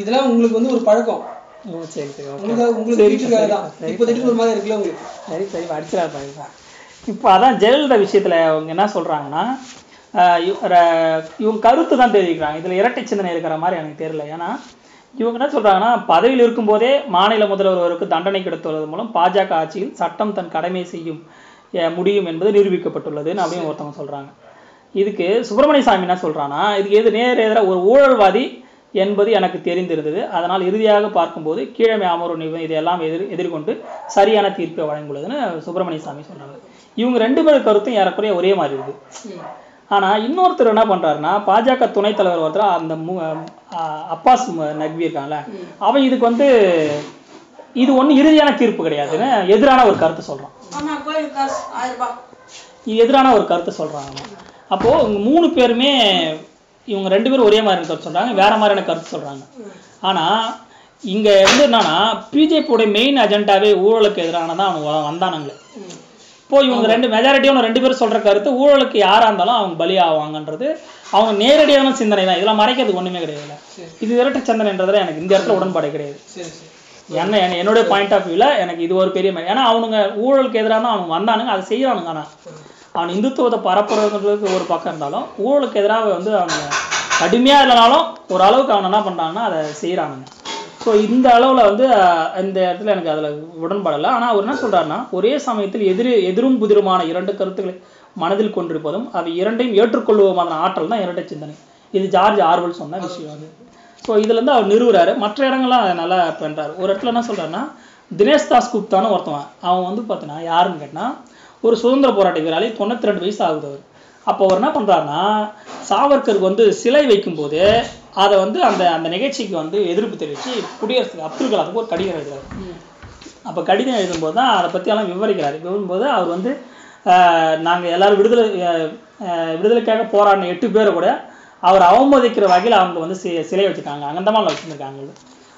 இதெல்லாம் உங்களுக்கு வந்து ஒரு பழக்கம். சரி சரி உங்களுக்கு உங்களுக்கு வீட்டுக்காக தான். இப்போதைக்கு ஒரு மாதிரி இருக்குல்ல உங்களுக்கு? சரி சரி அடிச்சிடா பாருங்க இப்போ அதான் ஜெயலலிதா விஷயத்தில் அவங்க என்ன சொல்கிறாங்கன்னா இவங்க கருத்து தான் தெரிவிக்கிறாங்க. இதில் இரட்டை சிந்தனை இருக்கிற மாதிரி எனக்கு தெரியல. ஏன்னா இவங்க என்ன சொல்கிறாங்கன்னா பதவியில் இருக்கும்போதே மாநில முதல்வர் ஒருவருக்கு தண்டனை கிடைத்துள்ளது மூலம் பாஜக ஆட்சியில் சட்டம் தன் கடமை செய்யும் முடியும் என்பது நிரூபிக்கப்பட்டுள்ளதுன்னு அப்படின்னு ஒருத்தவங்க சொல்கிறாங்க இதுக்கு சுப்பிரமணிய சாமி என்ன சொல்கிறான்னா இதுக்கு எது நேர் எதிராக ஒரு ஊழல்வாதி என்பது எனக்கு தெரிந்திருந்தது. அதனால் இறுதியாக பார்க்கும்போது கீழமை அமர்வு நிபுணர் இதையெல்லாம் எதிர் எதிர்கொண்டு சரியான தீர்ப்பை வழங்குள்ளதுன்னு சுப்பிரமணிய சாமி சொல்றாங்க இவங்க ரெண்டு பேர் கருத்தும் ஏறக்குறைய ஒரே மாதிரி இருக்கு. ஆனா இன்னொருத்தர் என்ன பண்றாருன்னா பாஜக துணைத் தலைவர் ஒருத்தர் அந்த அப்பாஸ் நக்வி இருக்காங்கல்ல அவன் இதுக்கு வந்து இது ஒண்ணு இறுதியான தீர்ப்பு கிடையாதுன்னு எதிரான ஒரு கருத்து இது எதிரான ஒரு கருத்து சொல்றாங்க. அப்போ இவங்க மூணு பேருமே இவங்க ரெண்டு பேரும் ஒரே மாதிரி கருத்து சொல்றாங்க வேற மாதிரியான கருத்து சொல்றாங்க. ஆனா இங்க வந்து என்னன்னா பிஜேபியோட மெயின் அஜெண்டாவே ஊழலுக்கு எதிரானதான் அவங்க வ- வந்தானுங்களே இப்போ இவங்க ரெண்டு மெஜாரிட்டியான ரெண்டு பேரும் சொல்ற கருத்து ஊழலுக்கு யாரா இருந்தாலும் அவங்க பலி ஆவாங்கன்றது அவங்க நேரடியான சிந்தனை தான் இதெல்லாம் மறைக்கிறதுக்கு ஒண்ணுமே கிடையாது. இது இரட்டை சிந்தனைன்றதுல எனக்கு இந்த இடத்துல உடன்பாடு கிடையாது. என்ன என்ன- என்னுடைய பாயிண்ட் ஆஃப் வியூவில் எனக்கு இது ஒரு பெரிய ஏன்னா அவனுங்க ஊழலுக்கு எதிராக தான் அவனுங்க வந்தானுங்க அதை செய்யறானுங்க ஆனால் அவன் இந்துத்துவத்தை பரப்புறதுக்கு ஒரு பக்கம் இருந்தாலும் ஊழலுக்கு எதிராக வந்து அவங்க கடுமையாக இல்லைனாலும் ஒரு அளவுக்கு அவன் என்ன பண்ணுறாங்கன்னா அதை செய்கிறானுங்க ஸோ இந்த அளவில் வந்து இந்த இடத்துல எனக்கு அதில் உடன்பாடு ஆனால் அவர் என்ன சொல்கிறாருன்னா ஒரே சமயத்தில் எதிர் எதிரும் புதிருமான இரண்டு கருத்துக்களை மனதில் கொண்டிருப்பதும் அவை இரண்டையும் ஏற்றுக்கொள்வோமான ஆற்றல் தான் இரட்டை சிந்தனை. இது ஜார்ஜ் ஆர்வல் சொன்ன விஷயம் அது. ஸோ இதுலேருந்து அவர் நிறுவுறாரு. மற்ற இடங்கள்லாம் நல்லா பண்ணுறாரு ஒரு இடத்துல என்ன சொல்கிறாருன்னா தினேஷ் தாஸ் குப்தான்னு ஒருத்தவன் அவன் வந்து பார்த்தீங்கன்னா யாருன்னு கேட்டால் ஒரு சுதந்திர போராட்ட வீராளி தொண்ணூற்றி ரெண்டு வயசு ஆகுது அவர் அப்போ அவர் என்ன பண்ணுறாருன்னா சாவர்கருக்கு வந்து சிலை வைக்கும்போது அதை வந்து அந்த அந்த நிகழ்ச்சிக்கு வந்து எதிர்ப்பு தெரிவித்து குடியரசு அப்துல் கலாமுக்கு ஒரு கடிதம் எழுதுறாரு. அப்போ கடிதம் எழுதும்போது தான் அதை பற்றி எல்லாம் விவரிக்கிறார். விவரிக்கும்போது அவர் வந்து நாங்கள் எல்லோரும் விடுதலை விடுதலைக்காக போராடின எட்டு பேரை கூட அவர் அவமதிக்கிற வகையில் அவங்க வந்து சி- சிலை வச்சுருக்காங்க. அங்கந்தமாவில் வச்சுருக்காங்க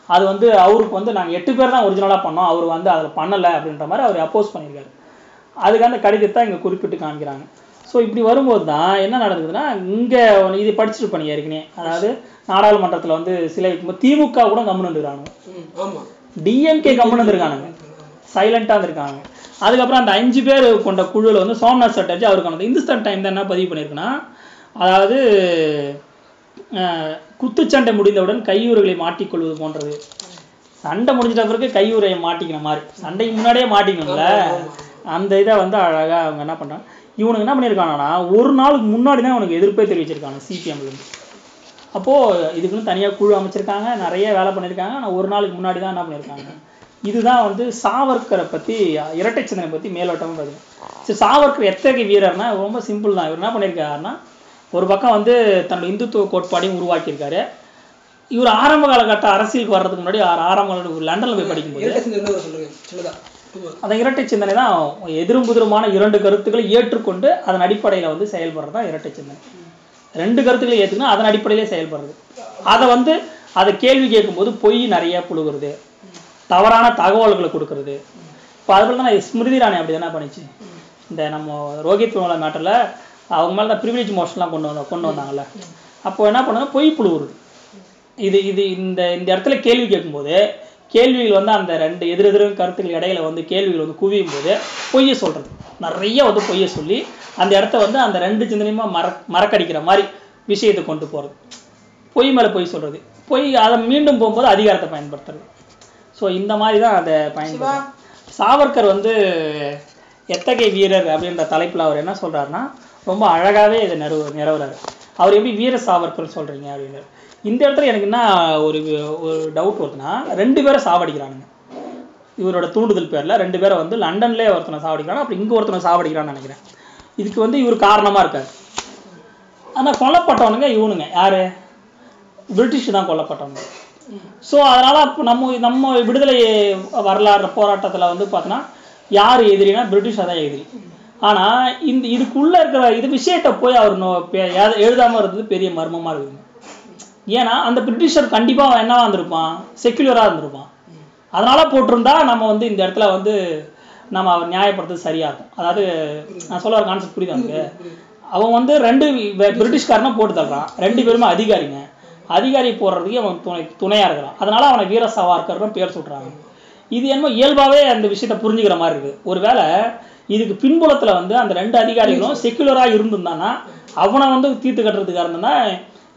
அது வந்து அவருக்கு வந்து நாங்கள் எட்டு பேர் தான் ஒரிஜினலாக பண்ணோம். அவர் வந்து அதில் பண்ணலை அப்படின்ற மாதிரி அவர் அப்போஸ் பண்ணியிருக்காரு. அதுக்கு அந்த கடிதத்தை இங்கே குறிப்பிட்டு காமிக்கிறாங்க ஸோ இப்படி வரும்போது தான் என்ன நடக்குதுன்னா இங்கே இது படிச்சுட்டு பண்ணி ஏற்கனவே. அதாவது நாடாளுமன்றத்தில் வந்து சிலை வைக்கும்போது திமுக கூட கம்முன்னு ஆமா. டிஎம்கே கம்முன்னு இருந்திருக்கானுங்க சைலண்டாக இருந்திருக்காங்க. அதுக்கப்புறம் அந்த அஞ்சு பேர் கொண்ட குழுவில் வந்து சோம்நாத் சட்டர்ஜி அவருக்கு அந்த இந்துஸ்தான் டைம் தான் என்ன பதிவு பண்ணியிருக்குன்னா அதாவது குத்துச்சண்டை முடிந்தவுடன் கையூறுகளை மாட்டிக்கொள்வது போன்றது. சண்டை முடிஞ்சிட்ட பிறகு கையூரையை மாட்டிக்கிற மாதிரி. சண்டைக்கு முன்னாடியே மாட்டிக்கணும்ல. அந்த இதை வந்து அழகாக அவங்க என்ன பண்ணுறாங்க இவனுக்கு என்ன பண்ணியிருக்காங்கன்னா ஒரு நாளுக்கு முன்னாடி தான் அவனுக்கு எதிர்ப்பே தெரிவிச்சிருக்காங்க சிபிஎம்லேருந்து அப்போது இதுக்குன்னு தனியாக குழு அமைச்சிருக்காங்க நிறைய வேலை பண்ணியிருக்காங்க ஆனால் ஒரு நாளுக்கு முன்னாடி தான் என்ன பண்ணியிருக்காங்க. இதுதான் வந்து சாவர்கரை பற்றி இரட்டை சிந்தனை பற்றி மேலோட்டமாக பதிவு சரி சாவர்கர் எத்தகைய வீரர்னா ரொம்ப சிம்பிள் தான். இவர் என்ன பண்ணியிருக்காருன்னா ஒரு பக்கம் வந்து தன்னோட இந்துத்துவ கோட்பாடையும் உருவாக்கியிருக்காரு. இவர் ஆரம்ப காலகட்ட அரசியலுக்கு வர்றதுக்கு முன்னாடி ஆ- ஆரம்ப காலகட்ட லண்டனில் போய் படிக்கும்போது அந்த இரட்டை சிந்தனை தான் எதிரும் புதிருமான இரண்டு கருத்துக்களை ஏற்றுக்கொண்டு அதன் அடிப்படையில் வந்து செயல்படுறது தான் இரட்டை சிந்தனை. ரெண்டு கருத்துக்களை ஏற்றுக்கணும் அதன் அடிப்படையிலே செயல்படுறது. அதை வந்து அதை கேள்வி கேட்கும்போது பொய் நிறைய புழுகுறது. தவறான தகவல்களை கொடுக்கறது. இப்போ அதுபோல் தான் ஸ்மிருதி ராணி அப்படி தானே பண்ணிச்சு? இந்த நம்ம ரோஹித் வெமுலா மேட்டரில் அவங்க மேலே தான் ப்ரிவிலேஜ் மோஷன்லாம் கொண்டு வந்தோம் கொண்டு வந்தாங்கல்ல. அப்போ என்ன பண்ணுங்க பொய் புழுவுறது இது இது இந்த இந்த இடத்துல கேள்வி கேட்கும்போது கேள்விகள் வந்து அந்த ரெண்டு எதிர் எதிர் கருத்துக்கள் இடையில வந்து கேள்விகள் வந்து குவியும் போது பொய்யை சொல்றது. நிறைய வந்து பொய்யை சொல்லி அந்த இடத்த வந்து அந்த ரெண்டு சிந்தனையுமா மற மறக்கடிக்கிற மாதிரி விஷயத்தை கொண்டு போறது. பொய் மேல பொய் சொல்றது. பொய் அதை மீண்டும் போகும்போது அதிகாரத்தை பயன்படுத்துறது. ஸோ இந்த மாதிரி தான் அதை பயன்படுத்தும் சாவர்கர் வந்து எத்தகைய வீரர் அப்படின்ற தலைப்புல அவர் என்ன சொல்றாருன்னா ரொம்ப அழகாவே இதை நிறுவ நிறவுறாரு. அவர் எப்படி வீர சாவர்கர் சொல்றீங்க அப்படின்னு. இந்த இடத்துல எனக்கு என்ன ஒரு ஒரு டவுட் வருதுன்னா ரெண்டு பேரை சாவடிக்கிறானுங்க. இவரோட தூண்டுதல் பேரில் ரெண்டு பேரை வந்து லண்டன்லேயே ஒருத்தனை சாவடிக்கிறான் அப்புறம் இங்கே ஒருத்தனை சாவடிக்கிறான்னு நினைக்கிறேன். இதுக்கு வந்து இவர் காரணமாக இருக்கார். ஆனால் கொல்லப்பட்டவனுங்க இவனுங்க. யார்? பிரிட்டிஷ் தான் கொல்லப்பட்டவங்க. ஸோ அதனால் அப்போ நம்ம நம்ம விடுதலை வரலாறு போராட்டத்தில் வந்து பார்த்தோன்னா யார் எதிரினா பிரிட்டிஷாக தான் எதிரி. ஆனால் இந்த இதுக்குள்ளே இருக்கிற இது விஷயத்தை போய் அவர் நோ- இருந்தது பெரிய மர்மமாக இருக்குது. ஏன்னா அந்த பிரிட்டிஷர் கண்டிப்பாக அவன் என்னவா இருந்திருப்பான்? செக்யூலராக இருந்திருப்பான். அதனால் போட்டிருந்தா நம்ம வந்து இந்த இடத்துல வந்து நம்ம அவர் நியாயப்படுத்துறது சரியாகும் இருக்கும் அதாவது நான் சொல்ல ஒரு கான்செப்ட் புரியுது உங்களுக்கு அவன் வந்து ரெண்டு வே- பிரிட்டிஷ்காரனை போட்டு தள்ளுறான். ரெண்டு பேருமே அதிகாரிங்க. அதிகாரி போடுறதுக்கு அவன் துணை துணையாக இருக்கிறான். அதனால் அவனை வீர சவார்கர்னு பேர் சொல்கிறாங்க இது என்னமோ இயல்பாகவே அந்த விஷயத்தை புரிஞ்சுக்கிற மாதிரி இருக்குது ஒருவேளை இதுக்கு பின்புலத்தில் வந்து அந்த ரெண்டு அதிகாரிகளும் செக்குலரா இருந்திருந்தானா அவனை வந்து தீர்த்து கட்டுறதுக்காக இருந்தனா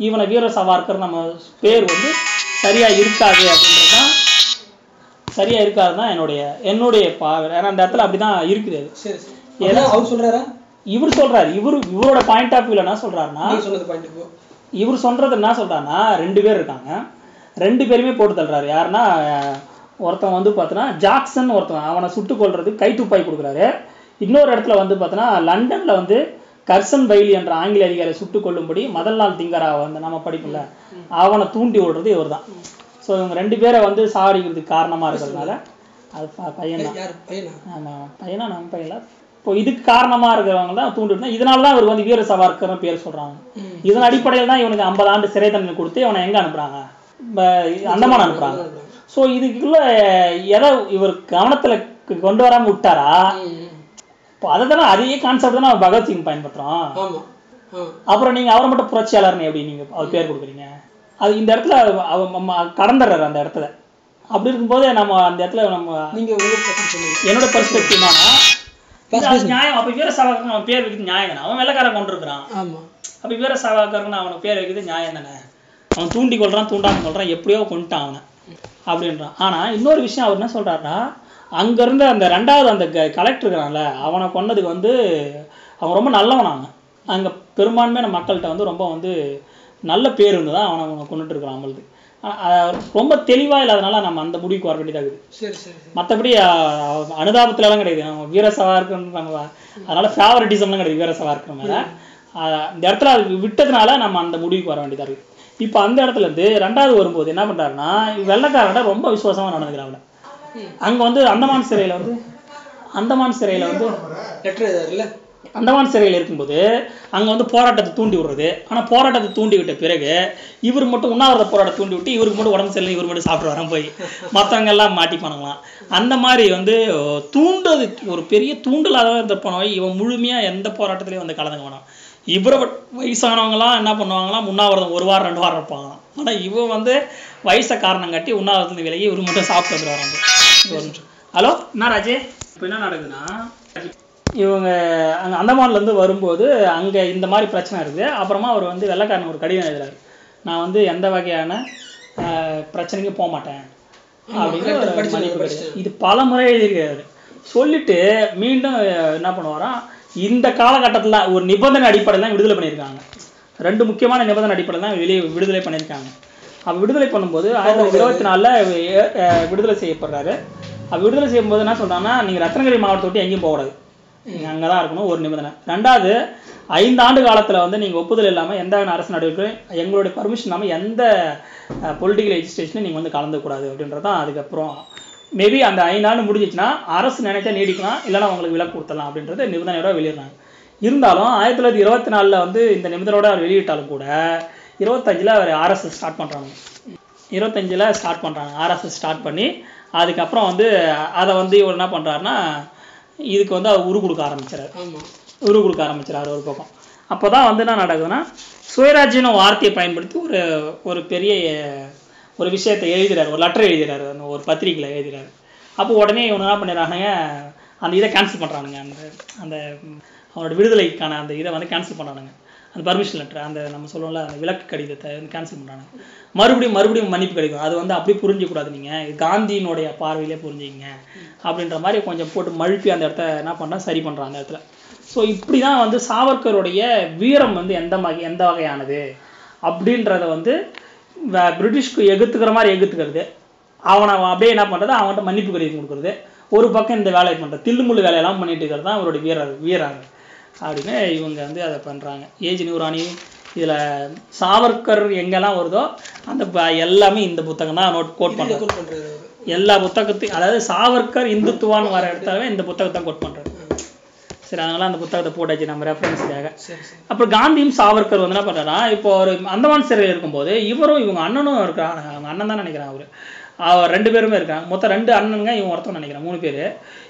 இவனை வீர சவார்கர் நம்ம பேர் வந்து சரியா இருக்காது அப்படின்றது தான் சரியா இருக்காது தான் என்னுடைய என்னுடைய பார்வை. ஏன்னா அந்த இடத்துல அப்படிதான் இருக்குது அது. சரி சரி. அதான் அவர் சொல்றாரா? இவர் சொல்றாரு. இவர் இவரோட பாயிண்ட் ஆஃப் வியூல என்ன இப்போ இவர் சொல்றது என்ன சொல்றாருன்னா ரெண்டு பேர் இருக்காங்க. ரெண்டு பேருமே போட்டு தள்ளுறாரு. யாருன்னா ஒருத்தன் வந்து பார்த்தோன்னா ஜாக்சன் ஒருத்தன் அவனை சுட்டு கொல்றது கை துப்பாக்கி கொடுக்குறாரு. இன்னொரு இடத்துல வந்து பார்த்தோன்னா லண்டன்ல வந்து கர்சன் பைலி என்ற ஆங்கில அதிகாரி சுட்டு கொல்லும்படி முதல் நாள் திங்கரா வந்து நம்ம படிப்புல அவனை தூண்டி விடுறது இவர் தான் ஸோ இவங்க ரெண்டு பேரை வந்து சாவடிக்கிறதுக்கு காரணமா இருக்கிறதுனால அது பையன் பையனா? பையனா? நம்ம பையன்ல. இப்போ இதுக்கு காரணமா இருக்கிறவங்க தான் தூண்டிட்டு இதனால தான் இவருக்கு வந்து வீர சவார்கர்னு பேர் சொல்றாங்க. இதன் அடிப்படையில் தான் இவனுக்கு ஐம்பது ஆண்டு சிறை தண்டனை கொடுத்து இவனை எங்க அனுப்புறாங்க? ப- அந்தமான் அனுப்புறாங்க. ஸோ இதுக்குள்ள எதை இவர் கவனத்துல கொண்டு வராம விட்டாரா? இப்போ அதை தானே அதே கான்செப்ட் தானே பகத்சிங் ஆ. அப்புறம் நீங்க அவரை மட்டும் புரட்சியாளர்னு எப்படி நீங்க அவர் பேர் கொடுக்குறீங்க? அது இந்த இடத்துல கடந்துடுறாரு அந்த இடத்துல. அப்படி இருக்கும்போது நம்ம அந்த இடத்துல நம்ம நீங்க உங்க பத்தி சொல்லுங்க. என்னோட பெர்ஸ்பெக்டிவ் நியாயம் அப்ப வீர சவாக்கரன் அவன் பேர் வைக்கிறது நியாயம் தானே அவன் வெள்ளக்காரன் கொண்டு இருக்கிறான் அப்ப வீர சவாக்கரன் அவனுக்கு பேர் வைக்கிறது நியாயம் தானே? அவன் தூண்டி கொள்றான் தூண்டாம கொள்றான் எப்படியோ கொண்டுட்டான் அவனை. அப்படின்றான். ஆனா இன்னொரு விஷயம் அவர் என்ன சொல்றாருன்னா அங்க இருந்த அந்த ரெண்டாவது அந்த கலெக்டர் இருக்கிறான்ல அவனை கொன்னதுக்கு வந்து அவன் ரொம்ப நல்லவனாங்க அங்க பெரும்பான்மையான மக்கள்கிட்ட வந்து ரொம்ப வந்து நல்ல பேர் இருந்ததா அவனை அவனை கொண்டுட்டு இருக்கிறான் ஆ, ரொம்ப தெளிவா இல்லாதனால நம்ம அந்த முடிவுக்கு வர வேண்டியதா இருக்குது. சரி சரி மற்றபடி அனுதாபத்துலலாம் கிடையாது. நம்ம வீர சவார்க்குன்னு நம்ம அதனால ஃபேவரட்டிசம்லாம் கிடையாது வீர சவார்க்கு மேல. இந்த இடத்துல அது விட்டதுனால நம்ம அந்த முடிவுக்கு வர வேண்டியதா இருக்கு இப்போ அந்த இடத்துல இருந்து ரெண்டாவது வரும்போது என்ன பண்றாருன்னா வெள்ளக்காரன்ட ரொம்ப விசுவாசமா நடந்துக்கிறாங்க அங்க வந்து அந்தமான் சிறையில வந்து அந்தமான் சிறையில வந்து லெட்டர் அந்தமான் சிறையில் இருக்கும்போது அங்க வந்து போராட்டத்தை தூண்டி விடுறது. ஆனா போராட்டத்தை தூண்டி விட்ட பிறகு இவர் மட்டும் உண்ணாவிரத போராட்டத்தை தூண்டி விட்டு இவருக்கு மட்டும் உடம்பு சரியில்லை இவர் மட்டும் சாப்பிட்டு வரான் போய் மத்தவங்க எல்லாம் மாட்டிப்பானுங்களாம். அந்த மாதிரி வந்து தூண்டது ஒரு பெரிய தூண்டலாக இருந்த போனவை இவன் முழுமையா எந்த போராட்டத்திலையும் வந்து கலந்துக்க வேணாம் இவரை விட வயசானவங்கலாம் என்ன பண்ணுவாங்களாம்? உண்ணாவிரதம் ஒரு வாரம் ரெண்டு வாரம் இருப்பாங்களாம். ஆனா இவன் வந்து வயசை காரணம் காட்டி உண்ணாவிரத்துல விலகி இவர் மட்டும் சாப்பிட்டு வந்துடுவாங்க ஹலோ என்ன ராஜே? இப்போ என்ன நடக்குதுன்னா இவங்க அங்கே அந்தமான்லேருந்து வரும்போது அங்கே இந்த மாதிரி பிரச்சனை இருக்குது. அப்புறமா அவர் வந்து வெள்ளைக்காரன் ஒரு கடிதம் எழுதுறாரு. நான் வந்து எந்த வகையான பிரச்சனைக்கும் போக மாட்டேன். அப்படின்னு. இது பல முறை எழுதியிருக்காரு. சொல்லிட்டு மீண்டும் என்ன பண்ணுவாராம் இந்த காலகட்டத்தில் ஒரு நிபந்தனை அடிப்படையில் தான் விடுதலை பண்ணியிருக்காங்க. ரெண்டு முக்கியமான நிபந்தனை அடிப்படையில் தான் வெளியே விடுதலை பண்ணியிருக்காங்க. அவர் விடுதலை பண்ணும்போது ஆயிரத்தி தொள்ளாயிரத்தி இருபத்தி நாலில் விடுதலை செய்யப்படுறாரு. அவர் விடுதலை செய்யும்போது என்ன சொல்கிறாங்கன்னா நீங்கள் ரத்னகிரி மாவட்டத்தை விட்டு எங்கேயும் போகக்கூடாது. நீங்கள் அங்கே தான் இருக்கணும் ஒரு நிபந்தனை. ரெண்டாவது ஐந்து ஆண்டு காலத்தில் வந்து நீங்கள் ஒப்புதல் இல்லாமல் எந்த அரசு நடவடிக்கை எங்களுடைய பர்மிஷன் இல்லாமல் எந்த பொலிட்டிக்கல் ரெஜிஸ்ட்ரேஷனும் நீங்கள் வந்து கலந்துக்கூடாது அப்படின்றது தான் அதுக்கப்புறம். மேபி அந்த ஐந்து ஆண்டு முடிஞ்சிச்சுன்னா அரசு நினைச்சா நீடிக்கலாம் இல்லைனா உங்களுக்கு விலக்கு கொடுத்தலாம் அப்படின்றது நிபந்தனையோட வெளியிடுறாங்க. இருந்தாலும் ஆயிரத்தி தொள்ளாயிரத்தி இருபத்தி நாலில் வந்து இந்த நிபந்தனையோட அவர் வெளியிட்டாலும் கூட இருபத்தஞ்சில் அவர் ஆர்எஸ்எஸ் ஸ்டார்ட் பண்ணுறாங்க இருபத்தஞ்சில் ஸ்டார்ட் பண்ணுறாங்க ஆர்எஸ்எஸ் ஸ்டார்ட் பண்ணி அதுக்கப்புறம் வந்து அதை வந்து இவர் என்ன பண்ணுறாருன்னா இதுக்கு வந்து அவர் உரு கொடுக்க ஆரம்பிச்சிடாரு ஆமா. உரு கொடுக்க ஆரம்பிச்சிடாரு ஒரு பக்கம். அப்போ தான் வந்து என்ன நடக்குதுன்னா சுயராஜ்யன வார்த்தையை பயன்படுத்தி ஒரு ஒரு பெரிய ஒரு விஷயத்தை எழுதுறாரு. ஒரு லெட்டர் எழுதுறாரு. அந்த ஒரு பத்திரிக்கையில் எழுதுறாரு. அப்போ உடனே இவங்க என்ன பண்ணிடுறானுங்க அந்த இதை கேன்சல் பண்ணுறானுங்க அந்த அந்த அவனோட விடுதலைக்கான அந்த இதை வந்து கேன்சல் பண்ணுறானுங்க அந்த பர்மிஷன் லெட்டர் அந்த நம்ம சொல்லுவோம்ல அந்த விலக்கு கடிதத்தை வந்து கேன்சல் பண்ணுறாங்க மறுபடியும் மறுபடியும் மன்னிப்பு கிடைக்கும். அது வந்து அப்படி புரிஞ்சிக்கூடாது நீங்கள் காந்தியினுடைய பார்வையிலே புரிஞ்சுக்கிங்க. அப்படின்ற மாதிரி கொஞ்சம் போட்டு மழுப்பி அந்த இடத்த என்ன பண்ணுறா சரி பண்ணுறான் அந்த இடத்துல. ஸோ இப்படி தான் வந்து சாவர்கருடைய வீரம் வந்து எந்த வகை எந்த வகையானது? அப்படின்றத வந்து பிரிட்டிஷ்க்கு எகுத்துக்கிற மாதிரி எகுத்துக்கிறது. அவனை அப்படியே என்ன பண்ணுறது அவன்கிட்ட மன்னிப்பு கடிதம் கொடுக்குறது. ஒரு பக்கம் இந்த வேலையை பண்ணுறது தில்லுமுள்ளு வேலையெல்லாம் பண்ணிட்டு இருக்கிறது தான் அவருடைய வீரர் வீரர். அப்படின்னு இவங்க வந்து அதை பண்ணுறாங்க ஏஜ் நியூரானி இதில் சாவர்கர் எங்கெல்லாம் வருதோ அந்த எல்லாமே இந்த புத்தகம் தான் நோட் கோட் பண்ணுறது எல்லா புத்தகத்தையும் அதாவது சாவர்கர் இந்துத்துவான்னு வர இடத்துல இந்த புத்தகத்தை கோட் பண்ணுறாரு சரி அதனால அந்த புத்தகத்தை போட்டாச்சு நம்ம ரெஃபரன்ஸுக்காக அப்புறம் காந்தியும் சாவர்கர் வந்து என்ன பண்ணுறாருன்னா இப்போ ஒரு அந்தமான் சிறையில் இருக்கும்போது இவரும் இவங்க அண்ணனும் இருக்கிறாங்க அவங்க அண்ணன் தான் நினைக்கிறேன் அவர். அவர் ரெண்டு பேருமே இருக்காங்க மொத்தம் ரெண்டு அண்ணனுங்க இவன் ஒருத்தன் நினைக்கிறேன் மூணு பேர்.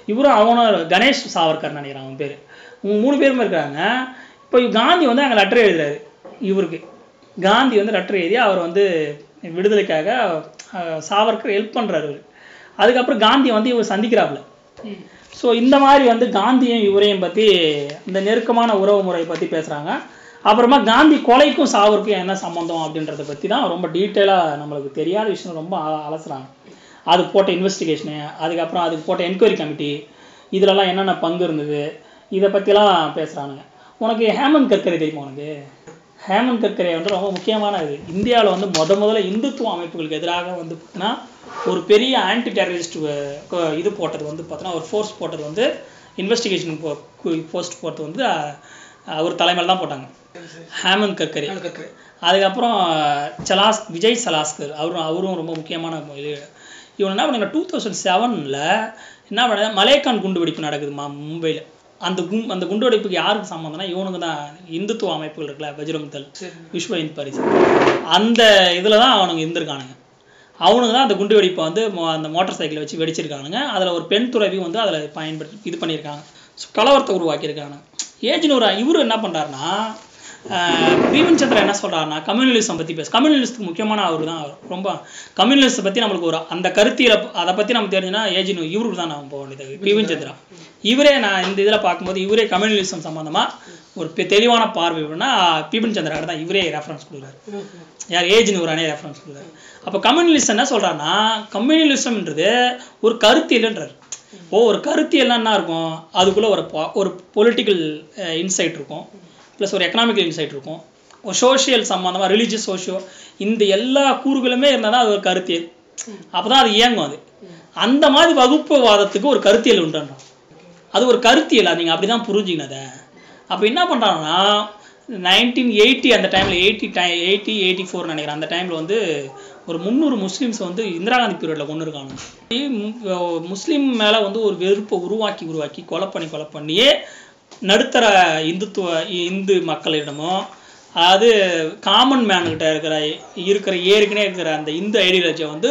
இவரும் அவனும் கணேஷ் சாவர்கர் நினைக்கிறேன் அவன் பேர். மூணு பேருமே இருக்காங்க இப்போ காந்தி வந்து அங்கே லெட்டர் எழுதுறாரு. இவருக்கு. காந்தி வந்து லெட்டர் எழுதி அவர் வந்து விடுதலைக்காக சாவர்கர் ஹெல்ப் பண்ணுறாரு அதுக்கப்புறம் காந்தி வந்து இவர் சந்திக்கிறாப்புல. ஸோ இந்த மாதிரி வந்து காந்தியும் இவரையும் பற்றி இந்த நெருக்கமான உறவு முறையை பற்றி பேசுகிறாங்க அப்புறமா காந்தி கொலைக்கும் சாவருக்கும் என்ன சம்மந்தம் அப்படின்றத பற்றி தான் ரொம்ப டீட்டெயிலாக நம்மளுக்கு தெரியாத விஷயம் ரொம்ப அலசுறாங்க. அது போட்ட இன்வெஸ்டிகேஷனு அதுக்கப்புறம் அதுக்கு போட்ட என்கொயரி கமிட்டி இதுலலாம் என்னென்ன பங்கு இருந்தது இதை பற்றிலாம் பேசுகிறானுங்க உனக்கு ஹேமந்த் கர்கரே தெரியுமா உனக்கு? ஹேமந்த் கர்கரே வந்து ரொம்ப முக்கியமான இது. இந்தியாவில் வந்து முத முதல்ல இந்துத்துவ அமைப்புகளுக்கு எதிராக வந்து பார்த்தீங்கன்னா ஒரு பெரிய ஆன்டி டெரரிஸ்ட் இது போட்டது வந்து பார்த்தீங்கன்னா ஒரு ஃபோர்ஸ் போட்டது வந்து இன்வெஸ்டிகேஷன் போஸ்ட் போட்டது வந்து அவர் தலைமையில் தான் போட்டாங்க. ஹேமந்த் கர்கரே அதுக்கப்புறம் சலாஸ் விஜய் சலாஸ்கர் அவரும் அவரும் ரொம்ப முக்கியமான இது. இவன் என்ன பண்ணாங்க டூ தௌசண்ட் செவனில் என்ன பண்ண மலேகான் குண்டுவெடிப்பு நடக்குது மா மும்பையில் அந்த கும் அந்த குண்டுவெடிப்புக்கு யாருக்கு சம்மந்தம்னா இவனுக்கு தான் இந்துத்துவ அமைப்புகள் இருக்குல்ல பஜ்ரங் தள் சரி. விஸ்வ இந்து பரிஷத் அந்த இதில் தான் அவனுங்க இருந்திருக்கானுங்க. அவனுங்க தான் அந்த குண்டு வெடிப்பை வந்து மோ- அந்த மோட்டார் சைக்கிளை வச்சு வெடிச்சிருக்கானுங்க. அதில் ஒரு பெண் துறவி வந்து அதில் பயன்படுத்தி இது பண்ணியிருக்காங்க. ஸோ கலவரத்தை உருவாக்கியிருக்காங்க. ஏஜ்னூர் இவர் என்ன பண்ணுறாருன்னா பீமன் சந்திரா என்ன சொல்றாருன்னா கம்யூனலிசம் பற்றி பேச கம்யூனலிஸ்ட்டுக்கு முக்கியமான அவர் தான் அவர். ரொம்ப கம்யூனலிஸ்ட்டை பற்றி நம்மளுக்கு ஒரு அந்த கருத்தியலை அதை பற்றி நம்ம தெரிஞ்சுன்னா ஏஜினு இவருக்கு தான் நான் போக வேண்டியது. பீமன் சந்திரா இவரே நான் இந்த இதில் பார்க்கும்போது இவரே கம்யூனிசம் சம்மந்தமாக ஒரு தெளிவான பார்வை பிபின் பீபன் சந்திரா தான் இவரே ரெஃபரன்ஸ் கொடுக்குறாரு. யார் ஏஜ்னு ஒரு ரெஃபரன்ஸ் கொடுக்குறாரு. அப்போ கம்யூனலிஸ்ட் என்ன சொல்கிறாருன்னா கம்யூனிசம்ன்றது ஒரு கருத்தியல்ன்றார் ஓ ஒரு கருத்தியல்லாம் என்ன இருக்கும்? அதுக்குள்ளே ஒரு ஒரு பொலிட்டிக்கல் இன்சைட் இருக்கும். ப்ளஸ் ஒரு எக்கனாமிக்கல் இன்சைட் இருக்கும். ஒரு சோஷியல் சம்மந்தமாக ரிலீஜியஸ் சோஷியோ இந்த எல்லா கூறுகளுமே இருந்தால் தான் அது ஒரு கருத்தியல் அப்போ தான் அது இயங்கும் அது. அந்த மாதிரி வகுப்புவாதத்துக்கு ஒரு கருத்தியல் உண்டுன்றோம் அது ஒரு கருத்தியல் நீங்கள் அப்படி தான் புரிஞ்சுக்கணும் அதை அப்போ என்ன பண்ணுறாங்கன்னா நைன்டீன் எயிட்டி அந்த டைமில் எயிட்டி டை எயிட்டி எயிட்டி ஃபோர் நினைக்கிறேன். அந்த டைமில் வந்து ஒரு முந்நூறு முஸ்லீம்ஸ் வந்து இந்திரா காந்தி பீரியடில் கொண்டு இருக்காங்க. முஸ்லீம் மேலே வந்து ஒரு வெறுப்பை உருவாக்கி உருவாக்கி கொலை பண்ணி கொலை பண்ணியே நடுத்தர இந்துத்துவ இந்து மக்களிடமோ அதாவது காமன் மேன்கிட்ட இருக்கிற இருக்கிற ஏற்கனவே இருக்கிற அந்த இந்து ஐடியாலஜியை வந்து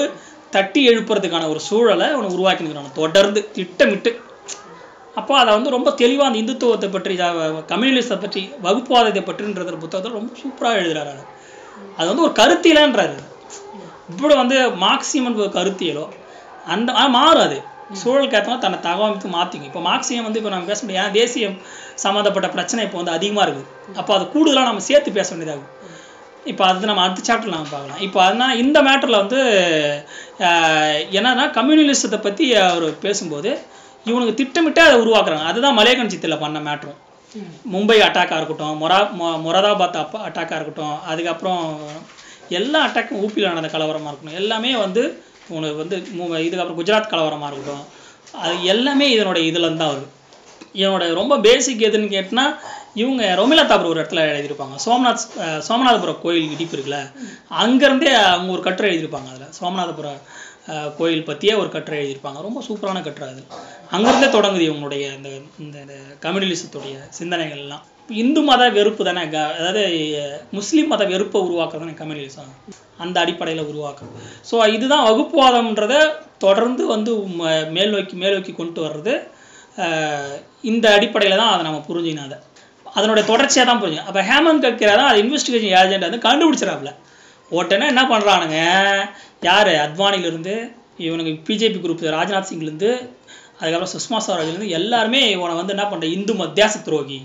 தட்டி எழுப்புறதுக்கான ஒரு சூழலை அவனை உருவாக்கினுக்கிறான். தொடர்ந்து திட்டமிட்டு அப்போ அதை வந்து ரொம்ப தெளிவாக அந்த இந்துத்துவத்தை பற்றி கம்யூனிஸ்டை பற்றி வகுப்புவாதத்தை பற்றின்றத புத்தகத்தில் ரொம்ப சூப்பராக எழுதுகிறாரு அது வந்து ஒரு கருத்தியலன்றாரு. இப்படி வந்து மார்க்சியம் என்பது கருத்தியலோ அந்த மாறும் அது. சூழலுக்கு ஏற்ற மாதிரி தன்னை தகவமைத்து மாற்றிக்கும் இப்போ மார்க்சியம் வந்து இப்போ நம்ம பேச முடியும் ஏன்னா தேசியம் சம்மந்தப்பட்ட பிரச்சனை இப்போ வந்து அதிகமாக இருக்குது. அப்போ அது கூடுதலாக நம்ம சேர்த்து பேச வேண்டியதாகும். இப்போ அது நம்ம அடுத்த சாப்டர் நம்ம பார்க்கலாம். இப்போ அதனால் இந்த மேட்டரில் வந்து என்னன்னா கம்யூனிலிசத்தை பற்றி அவர் பேசும்போது இவனுக்கு திட்டமிட்டு அதை உருவாக்குறாங்க. அதுதான் மலையகன் சித்தில் பண்ண மேட்ரும் மும்பை அட்டாக்காக இருக்கட்டும் மொரா மொ- மொராதாபாத் அப்பா அட்டாக்காக இருக்கட்டும் அதுக்கப்புறம் எல்லா அட்டாக்கும் ஊப்பியில் நடந்த கலவரமாக இருக்கட்டும். எல்லாமே வந்து உனக்கு வந்து மு- இதுக்கப்புறம் குஜராத் கலவரமாக இருக்கட்டும். அது எல்லாமே இதனுடைய இதுலேருந்து தான் வருது. இவனோட ரொம்ப பேசிக் எதுன்னு கேட்டினா இவங்க ரொமிலா தாபர் ஒரு இடத்துல எழுதியிருப்பாங்க. சோமநாத் சோமநாதபுரம் கோயில் இடிப்பு இருக்குல்ல அங்கேருந்தே அவங்க ஒரு கட்டுரை எழுதியிருப்பாங்க அதில். சோமநாதபுரம் கோயில் பற்றியே ஒரு கட்டுரை எழுதியிருப்பாங்க. ரொம்ப சூப்பரான கட்டுரை அது. அங்கேருந்தே தொடங்குது இவங்களுடைய இந்த இந்த இந்த சிந்தனைகள்லாம். சிந்தனைகள் எல்லாம் இந்து மத வெறுப்பு தானே க- அதாவது முஸ்லீம் மத வெறுப்பை உருவாக்குறது தானே கம்யூனிசம். அந்த அடிப்படையில் உருவாக்குறது. ஸோ இதுதான் வகுப்புவாதம்ன்றத தொடர்ந்து வந்து மேல் நோக்கி மேல் நோக்கி கொண்டு வர்றது. இந்த அடிப்படையில் தான் அதை நம்ம புரிஞ்சுக்கணும் அதை. அதனுடைய தொடர்ச்சியாக தான் புரிஞ்சு அப்போ ஹேமந்த் கர்கரே தான் அது இன்வெஸ்டிகேஷன் ஏஜென்ட் வந்து கண்டுபிடிச்சிடாப்ல உடனே என்ன பண்ணுறானுங்க யார்? அத்வானிலேருந்து இவனுக்கு பிஜேபி குரூப் ராஜ்நாத் சிங்லேருந்து அதுக்கப்புறம் சுஷ்மா ஸ்வராஜ்லேருந்து எல்லாருமே இவனை வந்து என்ன பண்ணுற இந்து மத்தியாச துரோகி.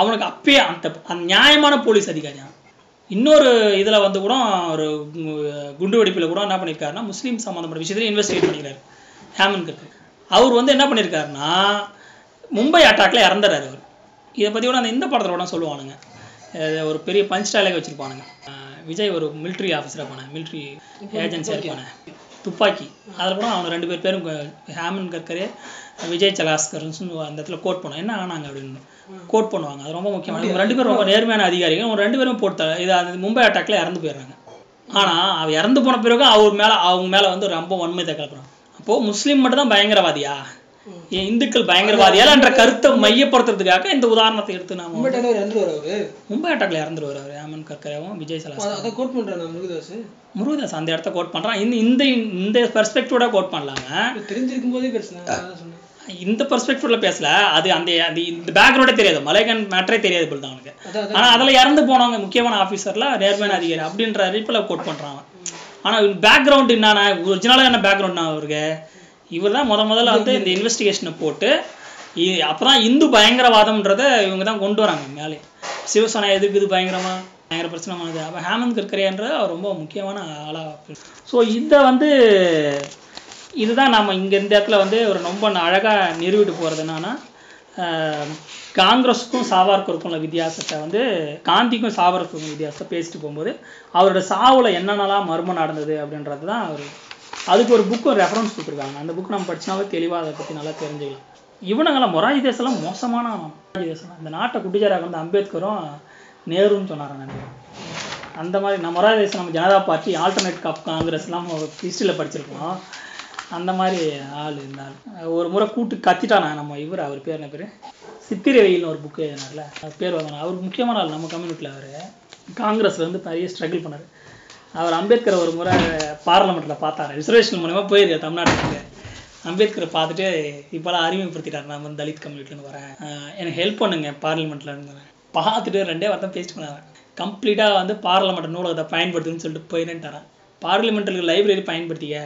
அவனுக்கு அப்பயே அந்த அந்த நியாயமான போலீஸ் அதிகாரி இன்னொரு இதில் வந்து கூட ஒரு குண்டு வெடிப்பில் கூட என்ன பண்ணியிருக்காருன்னா முஸ்லீம் சம்மந்தப்பட்ட விஷயத்தில் இன்வெஸ்டிகேட் பண்ணிக்கிறார். ஹேமன் கர்கர் அவர் வந்து என்ன பண்ணியிருக்காருன்னா மும்பை அட்டாக்ல இறந்துறாரு அவர். இதை பற்றி கூட அந்த இந்த படத்தில் கூட சொல்லுவானுங்க. ஒரு பெரிய பஞ்ச் டாலே வச்சுருப்பானுங்க. விஜய் ஒரு military ஆஃபீஸராக போனேன் military ஏஜென்சியாக இருப்பானே துப்பாக்கி. அதில் கூட அவங்க ரெண்டு பேர் பேரும் ஹேமந்த் கர்கரே விஜய் சலாஸ்கர்னு அந்த இடத்துல கோட் பண்ணுவோம் என்ன ஆனாங்க அப்படின்னு? கோட் பண்ணுவாங்க. அது ரொம்ப முக்கியமான இவங்க ரெண்டு பேரும் ரொம்ப நேர்மையான அதிகாரிகள். அவங்க ரெண்டு பேரும் போட்டு இது அந்த மும்பை அட்டாக்ல இறந்து போயிடுறாங்க. ஆனால் அவ இறந்து போன பிறகு அவர் மேலே அவங்க மேலே வந்து ரொம்ப வன்மத்தை கிளப்புறான் அப்போது முஸ்லீம் மட்டும் தான் பயங்கரவாதியா? இந்துக்கள் பயங்கரவாதியாலன்ற கருத்தை மையப்படுத்துறதுக்காக இந்த உதாரணத்தை எடுத்து நாம மும்பை அட்டாக்ல இறந்துருவார் அவர் ஹேமந்த் கர்கரேவும் விஜய் சலாஸ் கோட் பண்றேன் முருகதாஸ்? முருகதாஸ் அந்த இடத்த கோட் பண்றான். இந்த இந்த இந்த பெர்ஸ்பெக்டிவோட கோட் பண்ணலாங்க. தெரிஞ்சிருக்கும் போதே சொன்னேன். இந்த பர்ஸ்பெக்டிவ்ல பேசல. அது அந்த இந்த பேக்ரவுண்டே தெரியாது. மலைகன் மேட்டரே தெரியாது போல தான் அவனுக்கு. ஆனா அதுல இறந்து போனவங்க முக்கியமான ஆஃபீஸர்ல நேர்மையான அதிகாரி அப்படின்ற அறிப்பில் கோட் பண்றான் ஆனா பேக்ரவுண்ட் என்னன்னா ஒரிஜினலாக என்ன பேக்ரவுண்ட் அவருக்கு? இவர் தான் முத முதல்ல வந்து இந்த இன்வெஸ்டிகேஷனை போட்டு அப்புறம் இந்து பயங்கரவாதம்ன்றத இவங்க தான் கொண்டு வராங்க மேலே. சிவசேனா எதுக்கு இது பயங்கரமா? பயங்கர பிரச்சனைமானது அப்போ ஹேமந்த் கர்கரேன்றது அவர் ரொம்ப முக்கியமான ஆளாக ஸோ இதை வந்து இதுதான் நம்ம இங்கே இந்த இடத்துல வந்து ஒரு ரொம்ப அழகாக நிறுவிட்டு போகிறது என்னன்னா காங்கிரஸுக்கும் சாவர்கருக்கும் உள்ள வித்தியாசத்தை வந்து காந்திக்கும் சாவர்கருக்கும் வித்தியாசத்தை பேசிட்டு போகும்போது அவரோட சாவில் என்னென்னலாம் மர்மம் நடந்தது அப்படின்றது தான் அவர் அதுக்கு ஒரு புக்கு ரெஃபரன்ஸ் கொடுத்துருக்காங்க. அந்த புக் நம்ம படிச்சினாவே தெளிவாக அதை பற்றி நல்லா தெரிஞ்சுக்கலாம். இவனுங்களாம் மொராஜி தேசம்லாம் மோசமான மொராஜி தேசம் இந்த நாட்டை குட்டிச்சாராக வந்து அம்பேத்கரும் நேருன்னு சொன்னார் நினைக்கிறேன். அந்த மாதிரி நம்ம மொராஜி தேசம் நம்ம ஜனதா பார்ட்டி ஆல்டர்னேட் கப் காங்கிரஸ்லாம் ஹிஸ்ட்ரியில் படிச்சிருக்கோம். அந்த மாதிரி ஆள் இருந்தால் ஒரு முறை கூட்டு கத்திட்டானா நம்ம இவர் அவர் பேர் என்ன பேர்? சித்திரை வெயில்னு ஒரு புக்கு எழுதினார்ல. அவர் பேர் வாங்கினா அவர் முக்கியமான ஆள் நம்ம கம்யூனிட்டியில் அவர். காங்கிரஸ்லேருந்து நிறைய ஸ்ட்ரகிள் பண்ணார். அவர் அம்பேத்கர் ஒரு முறை பார்லமெண்ட்டில் பார்த்தாரு. ரிசர்வேஷன் மூலமா போயிருக்காரு தமிழ்நாட்டுக்கு. அம்பேத்கரை பார்த்துட்டு இப்போலாம் அறிமுகப்படுத்திட்டார் நான் வந்து தலித் கம்யூனிட்டிலேருந்து வரேன். எனக்கு ஹெல்ப் பண்ணுங்க பார்லிமெண்ட்டில் இருந்தேன் பார்த்துட்டு ரெண்டே வார்த்தை பேசிட்டு போனாங்க கம்ப்ளீட்டாக வந்து பார்லமெண்ட் நூலகத்தை பயன்படுத்துன்னு சொல்லிட்டு போயிட்டேன்ட்டாரன் பார்லிமெண்ட்டில் லைப்ரரி பயன்படுத்திக்க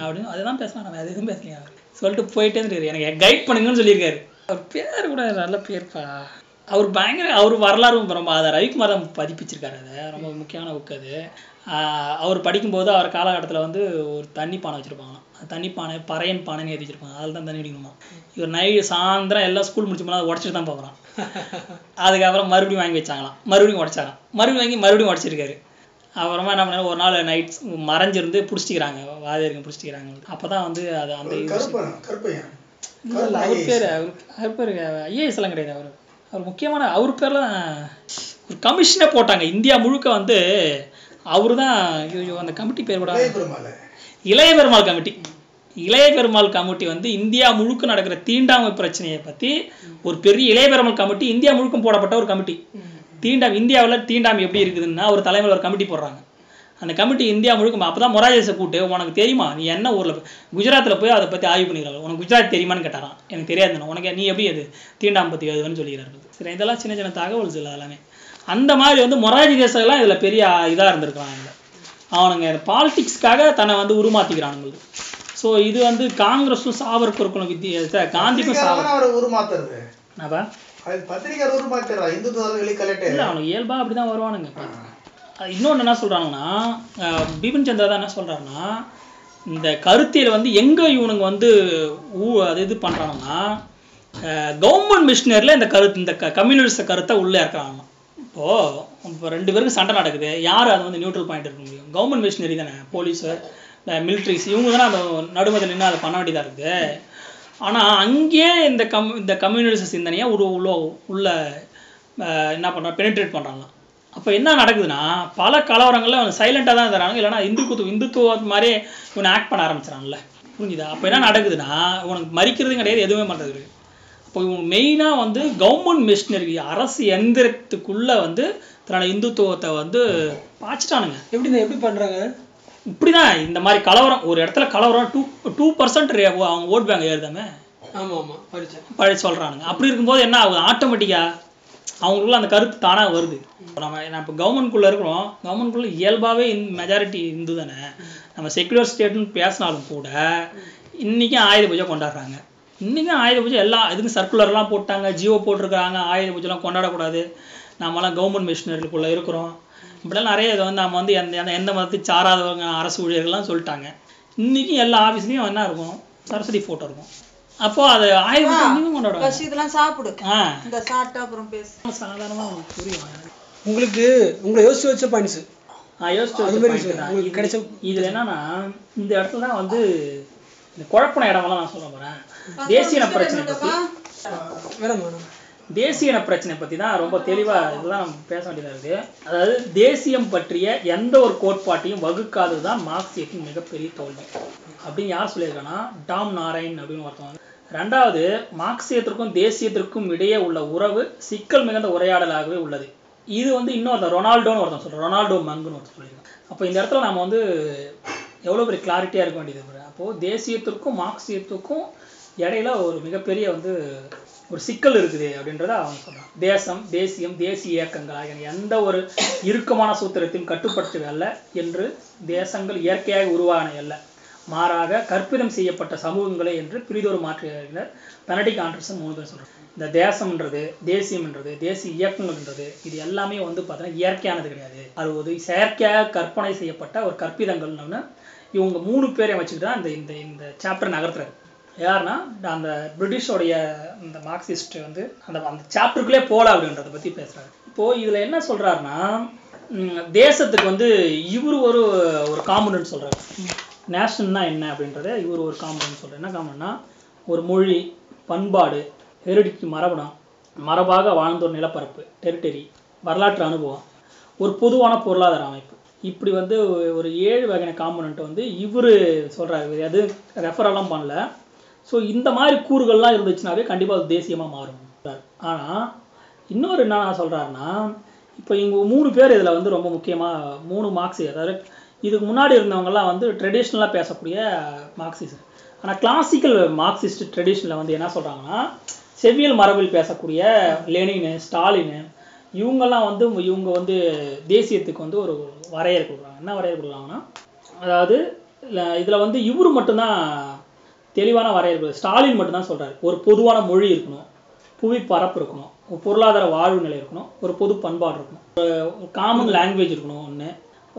அப்படின்னு அதுதான் பேசலாம் நம்ம அது எதுவும் பேசலையா சொல்லிட்டு போயிட்டே இருக்காரு எனக்கு கைட் பண்ணுங்கன்னு சொல்லியிருக்காரு. அவர் பேர் கூட நல்ல பேர்ப்பா. அவர் பயங்கர அவர் வரலாறு ரொம்ப அதை ரவிக்குமார் தான் பதிப்பிச்சிருக்காரு அதை. ரொம்ப முக்கியமான புக் அது. அவர் படிக்கும்போது அவர் காலகட்டத்தில் வந்து ஒரு தண்ணி பானை வச்சுருப்பாங்களாம். தண்ணி பானை பறையன் பானைன்னு ஏற்றி வச்சிருப்பாங்க. அதில் தான் தண்ணி குடிக்கணுமா இவர் நை சாயந்தரம் எல்லாம் ஸ்கூல் முடிச்சு போனால் அதை உடச்சிட்டு தான் பார்க்குறான் அதுக்கப்புறம் மறுபடியும் வாங்கி வச்சாங்களாம். மறுபடியும் உடைச்சாராம். மறுபடியும் வாங்கி மறுபடியும் உடச்சிருக்காரு. அப்புறமா என்ன பண்ணாரு? ஒரு நாள் நைட் மறைஞ்சிருந்து பிடிச்சிக்கிறாங்க. வாதியருங்க பிடிச்சிக்கிறாங்க. அப்போ தான் வந்து அது அந்த இல்ல, இல்ல, அவர் பேர் அவர் அவர் பேர் ஐஏஎஸ் எல்லாம் கிடையாது அவர். அவர் முக்கியமான அவர் பேர்ல ஒரு கமிஷனே போட்டாங்க. இந்தியா முழுக்க வந்து அவர் தான் அந்த கமிட்டி பேர் கூட இளைய பெருமாள் கமிட்டி. இளைய பெருமாள் கமிட்டி வந்து இந்தியா முழுக்க நடக்கிற தீண்டாமை பிரச்சனையை பத்தி ஒரு பெரிய இளைய பெருமாள் கமிட்டி இந்தியா முழுக்கும் போடப்பட்ட ஒரு கமிட்டி. தீண்டாமை இந்தியாவுல தீண்டாமை எப்படி இருக்குதுன்னா ஒரு தலைமையில் ஒரு கமிட்டி போடுறாங்க. அந்த கமிட்டி இந்தியா முழுக்க அப்பதான் மொராஜேஸை கூட்டு உனக்கு தெரியுமா நீ என்ன ஊர்ல குஜராத்தில் போய் அதை பத்தி ஆய்வு பண்ணிக்கிறாங்க உனக்கு குஜராத் தெரியுமான்னு கேட்டாராம். எனக்கு தெரியாது உனக்கு நீ எப்படி அது தீண்டாமை பத்தி அதுன்னு சொல்லிக்கிறாரு. சரி இதெல்லாம் சின்ன சின்ன தகவல்ஸ் இல்லை எல்லாமே. அந்த மாதிரி வந்து மொராஜி தேசம் எல்லாம் இதுல பெரிய இதா இருந்திருக்காங்க இதுல. அவனுங்க பாலிடிக்ஸ்க்காக தன்னை வந்து உருமாத்திக்கிறானுங்க. ஸோ இது வந்து காங்கிரஸும் சாவர்கருக்கும் வித்தியாச காந்திக்கும் சாவர் உருமாத்துறது. அப்ப அது பத்திரிக்கையாளர் உருமாத்துறா இந்து தலைவலி கலெக்டர். இல்லை அவனுக்கு இயல்பா அப்படிதான் வருவானுங்க. இன்னொன்று என்ன சொல்றாங்கன்னா அஹ், பிபின் சந்திரா தான் என்ன சொல்றாருன்னா இந்த கருத்தியல் வந்து எங்க இவனுங்க வந்து ஊ அது இது பண்றாங்கன்னா கவர்மெண்ட் மிஷினரியில் இந்த கருத்து இந்த கம்யூனிஸ்ட் கருத்தை உள்ளே இருக்கிறாங்க இப்போது இப்போ ரெண்டு பேருக்கு சண்டை நடக்குது. யார் அது வந்து நியூட்ரல் பாயிண்ட் இருக்க முடியும்? கவர்மெண்ட் மிஷினரி தானே போலீஸு மிலிட்ரிஸ் இவங்க தானே அதை நடுமதில் நின்று அதை பண்ண வேண்டியதாக இருக்குது ஆனால் அங்கேயே இந்த கம் இந்த கம்யூனிஸ்ட் சிந்தனையை ஒரு உள்ள உள்ள என்ன பண்ணுறாங்க பெனிட்ரேட் பண்ணுறாங்க அப்போ என்ன நடக்குதுன்னா பல கலவரங்களில் அவன் சைலண்ட்டாக தான் தராங்க இல்லைன்னா இந்துத்துவ இந்துத்துவ மாதிரியே இவனை ஆக்ட் பண்ண ஆரம்பிச்சிடான்ல புரிஞ்சுதா? அப்போ என்ன நடக்குதுன்னா உனக்கு மறிக்கிறதும் கிடையாது எதுவுமே பண்ணுறது இவங்க மெயினாக வந்து கவர்மெண்ட் மிஷினரி அரசு எந்திரத்துக்குள்ளே வந்து தன்னோட இந்துத்துவத்தை வந்து பாய்ச்சிட்டானுங்க. எப்படிண்ணா எப்படி பண்றாங்க? இப்படிதான் இந்த மாதிரி கலவரம் ஒரு இடத்துல கலவரம் டூ டூ பர்சன்ட் அவங்க ஓட் பேங்க் ஏறுதாமே? ஆமா ஆமா படிச்சேன் பழி சொல்றானுங்க. அப்படி இருக்கும்போது என்ன ஆகுது? ஆட்டோமேட்டிக்கா அவங்களுக்குள்ள அந்த கருத்து தானா வருது. இப்ப நம்ம நான் இப்போ கவர்மெண்ட்குள்ளே இருக்கிறோம். கவர்மெண்ட்குள்ளே இயல்பாகவே மெஜாரிட்டி இந்து தானே நம்ம செக்குலர் ஸ்டேட்னு பேசினாலும் கூட இன்றைக்கும் ஆயுத பூஜை கொண்டாடுறாங்க. இன்றைக்கும் ஆயுத பூஜை எல்லாம் இதுக்கு சர்க்குலர்லாம் போட்டாங்க ஜியோ போட்டிருக்கிறாங்க ஆயுத பூஜைலாம் கொண்டாடக்கூடாது. நாமெல்லாம் கவர்மெண்ட் மிஷினரிக்குள்ளே இருக்கிறோம். இப்படிலாம் நிறைய இதை வந்து நம்ம வந்து எந்த எந்த மதத்தை சாராதவங்க அரசு ஊழியர்கள்லாம் சொல்லிட்டாங்க. இன்றைக்கும் எல்லா ஆஃபீஸ்லேயும் என்ன இருக்கும்? சரஸ்வதி ஃபோட்டோ இருக்கும். அப்போ அது ஆயுத பூஜை பஸ் இதெல்லாம் சாப்பிடு. ஆ. இந்த சாப்பிட்டு அப்புறம் பேசு. சாதாரணமா உங்களுக்கு புரியும்? உங்களுக்கு உங்களை யோசிச்சு வச்ச பாயிண்ட்ஸ் நான் யோசிச்சு அது வச்ச மாதிரி கிடைச்ச- இதுல என்னன்னா இந்த இடத்துல தான் வந்து இந்த குழப்பின இடமெல்லாம் நான் சொல்ல போறேன். தேசிய இன பிரச்சனை பத்தி. தேசிய இன பிரச்சனை பத்தி தான் ரொம்ப தெளிவா இதெல்லாம் நம்ம பேச வேண்டியதா இருக்கு. அதாவது தேசியம் பற்றிய எந்த ஒரு கோட்பாட்டையும் வகுக்காதது தான் மார்க்சியத்தின் மிகப்பெரிய தோல்வி. அப்படின்னு யார் சொல்லியிருக்காங்கன்னா டாம் நாராயண் அப்படின்னு ஒருத்தவங்க. ரெண்டாவது மார்க்சியத்திற்கும் தேசியத்திற்கும் இடையே உள்ள உறவு சிக்கல் மிகுந்த உரையாடலாகவே உள்ளது. இது வந்து இன்னொருத்தன் ரொனால்டோன்னு ஒருத்தன் சொல்றான். ரொனால்டோ மங்குன்னு ஒருத்தன் சொல்லியிருக்கான். அப்போ இந்த இடத்துல நாம வந்து எவ்வளோ பெரிய கிளாரிட்டியாக இருக்க வேண்டியது இப்போது தேசியத்திற்கும் மார்க்சியத்துக்கும் இடையில ஒரு மிகப்பெரிய வந்து ஒரு சிக்கல் இருக்குது அப்படின்றத அவங்க சொல்கிறான் தேசம் தேசியம் தேசிய இயக்கங்கள் ஆகிய எந்த ஒரு இறுக்கமான சூத்திரத்தையும் கட்டுப்படுத்தவே அல்ல என்று தேசங்கள் இயற்கையாக உருவான அல்ல. மாறாக கற்பிதம் செய்யப்பட்ட சமூகங்களே என்று பிரிதொரு மாற்றினர் பெனடிக் ஆண்டர்சன் மூணு பேர் சொல்கிறேன் இந்த தேசம்ன்றது தேசியம்ன்றது தேசிய இயக்கங்கள்ன்றது இது எல்லாமே வந்து பார்த்தீங்கன்னா இயற்கையானது கிடையாது. அது ஒரு செயற்கையாக கற்பனை செய்யப்பட்ட ஒரு கற்பிதங்கள்னு இவங்க மூணு பேரை வச்சுட்டு தான் இந்த இந்த இந்த சாப்டர் நகர்த்துறாரு. யாருன்னா அந்த பிரிட்டிஷோடைய இந்த மார்க்சிஸ்ட் வந்து அந்த அந்த சாப்டருக்குள்ளே போகல அப்படின்றத பற்றி பேசுகிறாரு இப்போது இதில் என்ன சொல்கிறாருன்னா தேசத்துக்கு வந்து இவர் ஒரு ஒரு காம்பனன்ட் சொல்கிறாரு நேஷன்னா என்ன அப்படின்றத இவர் ஒரு காம்பனன்ட் சொல்கிறார் என்ன காமன்னா ஒரு மொழி பண்பாடு ஹெரிடிக்கு மரபணம் மரபாக வாழ்ந்த ஒரு நிலப்பரப்பு டெரிட்டரி வரலாற்று அனுபவம் ஒரு பொதுவான பொருளாதார அமைப்பு. இப்படி வந்து ஒரு ஏழு வகையான காம்பனண்ட்டை வந்து இவர் சொல்கிறாரு அது ரெஃபரெல்லாம் பண்ணல. ஸோ இந்த மாதிரி கூறுகள்லாம் இருந்துச்சுனாவே கண்டிப்பாக அது தேசியமாக மாறும். ஆனால் இன்னொரு என்ன நான் சொல்கிறாருன்னா இப்போ இவங்க மூணு பேர் இதில் வந்து ரொம்ப முக்கியமாக மூணு மார்க்ஸ் அதாவது இதுக்கு முன்னாடி இருந்தவங்கலாம் வந்து ட்ரெடிஷ்னலாக பேசக்கூடிய மார்க்சிஸ்ட் ஆனால் கிளாசிக்கல் மார்க்சிஸ்ட் ட்ரெடிஷனில் வந்து என்ன சொல்கிறாங்கன்னா செவ்வியல் மரபில் பேசக்கூடிய லெனின் ஸ்டாலின் இவங்கெல்லாம் வந்து இவங்க வந்து தேசியத்துக்கு வந்து ஒரு வரையறை கொடுக்குறாங்க. என்ன வரையறை கொடுக்குறாங்கன்னா அதாவது இதில் வந்து இவர் மட்டும்தான் தெளிவான வரையறை ஸ்டாலின் மட்டும்தான் சொல்கிறார் ஒரு பொதுவான மொழி இருக்கணும். புவி பரப்பு இருக்கணும். ஒரு பொருளாதார வாழ்வு நிலை இருக்கணும். ஒரு பொது பண்பாடு இருக்கணும். ஒரு காமன் லாங்குவேஜ் இருக்கணும் ஒன்று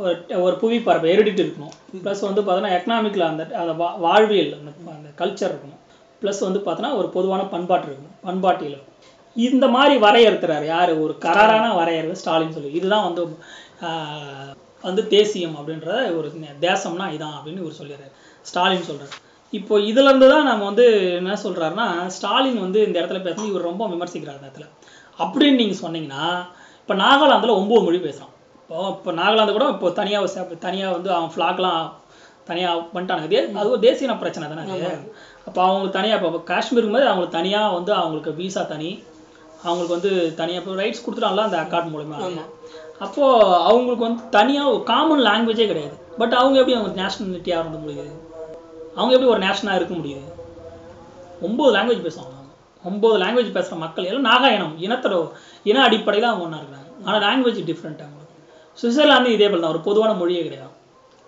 ஒரு ஒரு புவி பரப்பு ஹெரிடிட்டி இருக்கணும். ப்ளஸ் வந்து பார்த்தோன்னா எக்கனாமிக்கில் அந்த அந்த வா வாழ்வியல் அந்த அந்த கல்ச்சர் இருக்கணும். ப்ளஸ் வந்து பார்த்தோன்னா ஒரு பொதுவான பண்பாட்டு இருக்கணும். பண்பாட்டியல் இருக்கும் இந்த மாதிரி வரையறுத்துறாரு யார்? ஒரு கராரான வரையறை ஸ்டாலின் சொல்லி. இதுதான் வந்து வந்து தேசியம் அப்படின்ற ஒரு தேசம்னா இதான் அப்படின்னு இவர் சொல்லிடுறாரு. ஸ்டாலின் சொல்கிறார் இப்போ இதுலேருந்து தான் நம்ம வந்து என்ன சொல்கிறாருன்னா ஸ்டாலின் வந்து இந்த இடத்துல பேசணும் இவர் ரொம்ப விமர்சிக்கிறார் இந்த இடத்துல. அப்படின்னு நீங்கள் சொன்னீங்கன்னா இப்போ நாகாலாந்தில் ஒம்பது மொழி பேசுகிறான் இப்போ இப்போ நாகாலாந்து கூட இப்போ தனியாக தனியாக வந்து அவன் ஃப்ளாக்லாம் தனியாக பண்ணிட்டானுங்க தே அது ஒரு தேசிய பிரச்சனை தானே அது. அப்போ அவங்களுக்கு தனியாக இப்போ காஷ்மீருக்கு மாதிரி அவங்களுக்கு தனியாக வந்து அவங்களுக்கு வீசா தனி. அவங்களுக்கு வந்து தனியாக இப்போ ரைட்ஸ் கொடுத்துட்டாங்களா அந்த அக்கார்ட் மூலமா. அப்போது அவங்களுக்கு வந்து தனியாக ஒரு காமன் லாங்குவேஜே கிடையாது. பட் அவங்க எப்படி அவங்க நேஷ்னலிட்டியாக இருந்த முடியுது? அவங்க எப்படி ஒரு நேஷனாக இருக்க முடியுது? ஒம்பது லாங்குவேஜ் பேசுவாங்க. ஒம்பது லாங்குவேஜ் பேசுகிற மக்கள் எல்லாம் நாகா இனம் இனத்தோட இன அடிப்படையில் அவங்க ஒன்றா இருக்கிறாங்க ஆனால் லாங்குவேஜ் டிஃப்ரெண்ட் அவங்களுக்கு. சுவிட்சர்லாந்து இதே போல் தான். ஒரு பொதுவான மொழியே கிடையாது.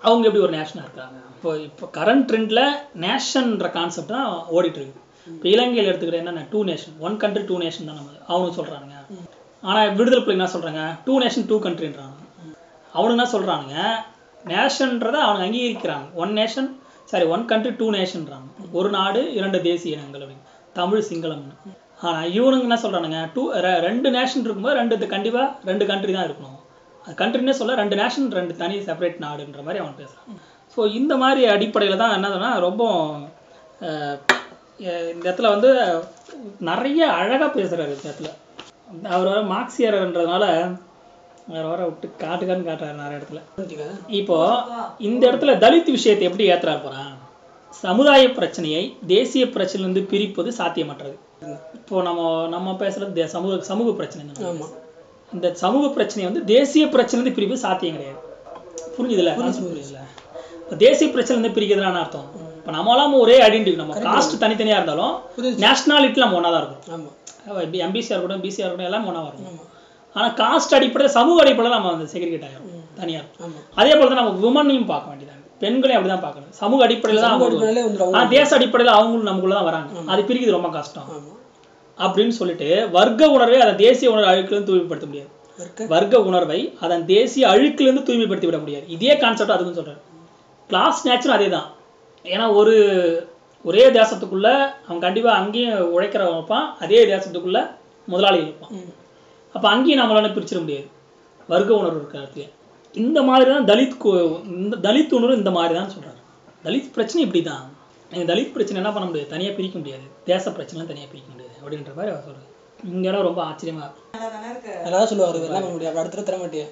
அவங்க எப்படி ஒரு நேஷனாக இருக்காங்க? இப்போ இப்போ கரண்ட் ட்ரெண்டில் நேஷன்ற கான்செப்ட் தான் ஓடிட்டுருக்கு இப்போ இலங்கையில் எடுத்துக்கிட்ட என்ன two nation one country two nation தான் நம்ம அவனுங்க சொல்கிறானுங்க ஆனால் விடுதலை பிள்ளை என்ன சொல்கிறாங்க டூ நேஷன் டூ கண்ட்ரின்றாங்க அவனுங்க என்ன சொல்கிறானுங்க நேஷன்றதை அவங்க அங்கீகரிக்கிறாங்க. One nation sorry one country two நேஷன்றாங்க ஒரு நாடு இரண்டு தேசிய இனங்கள் அப்படின்னு. தமிழ் சிங்களம்னு ஆனால் இவனுங்க என்ன சொல்கிறானுங்க டூ ரெண்டு நேஷன் இருக்கும்போது ரெண்டு கண்டிப்பாக ரெண்டு கண்ட்ரி தான் இருக்கணும். அது கண்ட்ரினே சொல்ல ரெண்டு நேஷன் ரெண்டு தனி செப்பரேட் நாடுன்ற மாதிரி அவன் பேசுகிறான் ஸோ இந்த மாதிரி அடிப்படையில் தான் என்னதுன்னா ரொம்ப இந்த இடத்துல வந்து நிறைய அழகாக பேசுகிறாரு இந்த இடத்துல. அவர் வர மார்க்சியர்ன்றதுனால வேறு வர விட்டு காட்டுக்கான்னு காட்டுறாரு நிறைய இடத்துல. இப்போ இந்த இடத்துல தலித் விஷயத்தை எப்படி ஏற்றுறாரு போகிறான் சமுதாய பிரச்சனையை தேசிய பிரச்சனையிலிருந்து பிரிப்பது சாத்தியமற்றது. இப்போ நம்ம நம்ம பேசுறது சமூக சமூக பிரச்சனை இந்த சமூக பிரச்சனையை வந்து தேசிய பிரச்சனை பிரிவு சாத்தியம் கிடையாது. புரிஞ்சுதுல புரியுதுல இப்போ தேசிய பிரச்சனை வந்து பிரிக்கிறதுலான்னு அர்த்தம்? இப்போ நம்மளாம் ஒரே ஐடென்டிட்டி நம்ம காஸ்ட் தனித்தனியாக இருந்தாலும் நேஷனாலிட்டியில் நம்ம ஒன்றா தான் இருக்கும். எம்பிசிஆர் கூட பிசிஆர் கூட எல்லாம் ஒன்றா வரும். ஆனால் காஸ்ட் அடிப்படையில் சமூக அடிப்படையில் நம்ம வந்து செக்ரிகேட் ஆகிரும் தனியாக ஆமாம் அதே போல் தான் நம்ம விமனையும் பார்க்க வேண்டியதாக பெண்களையும் அப்படி தான் பார்க்கணும். சமூக அடிப்படையில் தான் தேச அடிப்படையில் அவங்களும் நமக்குள்ள தான் வராங்க அது பிரிக்கிறது ரொம்ப கஷ்டம். அப்படின்னு சொல்லிட்டு வர்க்க உணர்வை அதை தேசிய உணர்வு அழுக்கிலிருந்து தூய்மைப்படுத்த முடியாது. வர்க்க? உணர்வை அதன் தேசிய அழுக்கிலிருந்து தூய்மைப்படுத்தி விட முடியாது. இதே கான்செப்ட் அதுக்கும் சொல்கிறேன் கிளாஸ் நேச்சரும் அதே தான் ஏன்னா ஒரு ஒரே தேசத்துக்குள்ள அவன் கண்டிப்பாக அங்கேயும் உழைக்கிறவன் இருப்பான் அதே தேசத்துக்குள்ள முதலாளி இருப்பான் அப்போ அங்கேயும் நம்மளால பிரிச்சிட முடியாது. வர்க்க உணர்வு இருக்கிற இடத்துல. இந்த மாதிரி தான் தலித் இந்த தலித் உணர்வு இந்த மாதிரி தான் சொல்கிறாரு தலித் பிரச்சனை இப்படி தான் நீங்கள் தலித் பிரச்சனை என்ன பண்ண முடியாது? தனியாக பிரிக்க முடியாது. தேச பிரச்சனை தனியாக பிரிக்க முடியாது. அப்படின்ற மாதிரி அவர் சொல்கிறார் இங்கெல்லாம் ரொம்ப ஆச்சரியமாக நல்லா தானே இருக்கு நல்லா சொல்லுவார் என்ன பண்ண முடியும்? அடுத்த தர மாட்டியா.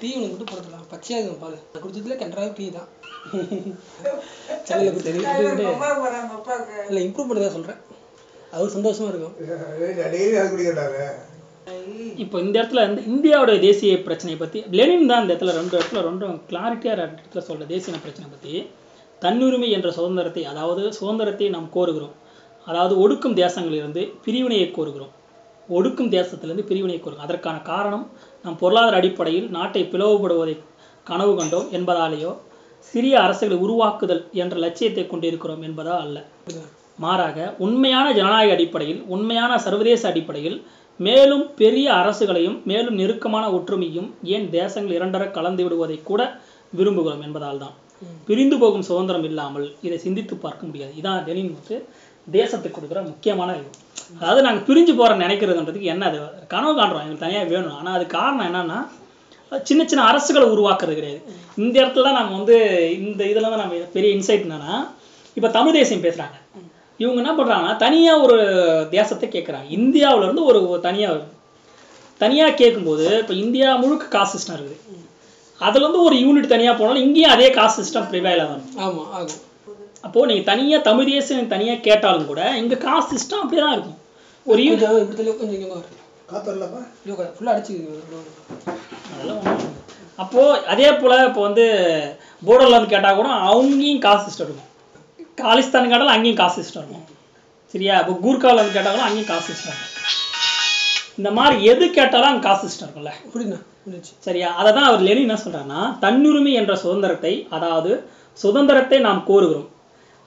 டீ உனக்கு மட்டும் போட்டுக்கலாம் பச்சையாக இருக்கும் நான் குடிச்சதுல கண்டாக டீ தான். சென்னையில் கொடுத்தது இல்லை இம்ப்ரூவ் பண்ணி தான் சொல்கிறேன் அது சந்தோஷமா இருக்கும். இப்போ இந்த இடத்துல இந்த இந்தியாவோட தேசிய பிரச்சனையை பற்றி லெனின் தான் இந்த இடத்துல ரெண்டு இடத்துல ரெண்டு கிளாரிட்டியாக ரெண்டு இடத்துல சொல்ற தேசிய பிரச்சனை பற்றி தன்னுரிமை என்ற சுதந்திரத்தை அதாவது சுதந்திரத்தை நாம் கோருகிறோம். அதாவது ஒடுக்கும் தேசங்களிலிருந்து பிரிவினையை கோருகிறோம். ஒடுக்கும் தேசத்திலிருந்து பிரிவினையை கோருகிறோம். அதற்கான காரணம் நம் பொருளாதார அடிப்படையில் நாட்டை பிளவுபடுவதை கனவு கண்டோம் என்பதாலேயோ சிறிய அரசுகளை உருவாக்குதல் என்ற லட்சியத்தை கொண்டிருக்கிறோம் என்பதா அல்ல. மாறாக உண்மையான ஜனநாயக அடிப்படையில் உண்மையான சர்வதேச அடிப்படையில் மேலும் பெரிய அரசுகளையும் மேலும் நெருக்கமான ஒற்றுமையும் ஏன் தேசங்கள் இரண்டர கலந்து விடுவதை கூட விரும்புகிறோம் என்பதால் தான். பிரிந்து போகும் சுதந்திரம் இல்லாமல் இதை சிந்தித்து பார்க்க முடியாது. இதான் லெனின் வந்து தேசத்துக்கு கொடுக்குற முக்கியமான இது. அதாவது நாங்கள் பிரிஞ்சு போகிற நினைக்கிறதுன்றதுக்கு என்ன அது? கனவு காண்றோம். எங்களுக்கு தனியாக வேணும். ஆனால் அது காரணம் என்னன்னா சின்ன சின்ன அரசுகளை உருவாக்குறது கிடையாது. இந்த இடத்துல தான் நம்ம வந்து இந்த இதில் தான் நம்ம பெரிய இன்சைட் என்னன்னா இப்போ தமிழ் தேசியம் பேசுகிறாங்க இவங்க என்ன பண்ணுறாங்கன்னா தனியாக ஒரு தேசத்தை கேட்குறாங்க இந்தியாவுல இருந்து ஒரு தனியாக தனியாக கேட்கும்போது இப்போ இந்தியா முழுக்க காசு சிஸ்டம் இருக்குது அதுல இருந்து ஒரு யூனிட் தனியாக போனாலும் இங்கேயும் அதே காசு சிஸ்டம் ப்ரிவைல் ஆகும் ஆமா ஆகும் அப்போது நீங்கள் தனியாக தமிழ் தேசியம் தனியாக கேட்டாலும் கூட இங்கே காசு சிஸ்டம் அப்படியே தான் இருக்கும் ஒரு யூ கொஞ்சம் வரலப்பா ஃபுல்லாக அடிச்சு அதெல்லாம் ஒண்ணும் இல்ல. அப்போ அதே போல இப்போ வந்து போர்டர்ல வந்து கேட்டா கூட அவங்கேயும் காசு சிஸ்டம் இருக்கும். காலிஸ்தான் கேட்டாலும் அங்கேயும் காசு சிஸ்டம் இருக்கும். சரியா? இப்போ கூர்காவில் வந்து கேட்டாலும் அங்கேயும் காசு சிஸ்டம் இருக்கும். இந்த மாதிரி எது கேட்டாலும் அங்கே காசு சிஸ்டம் இருக்கும்ல. புரியுதுண்ணா சரியா? அதை தான் அவர் லெனின் என்ன சொல்றாருன்னா தன்னுரிமை என்ற சுதந்திரத்தை அதாவது சுதந்திரத்தை நாம் கோருகிறோம்.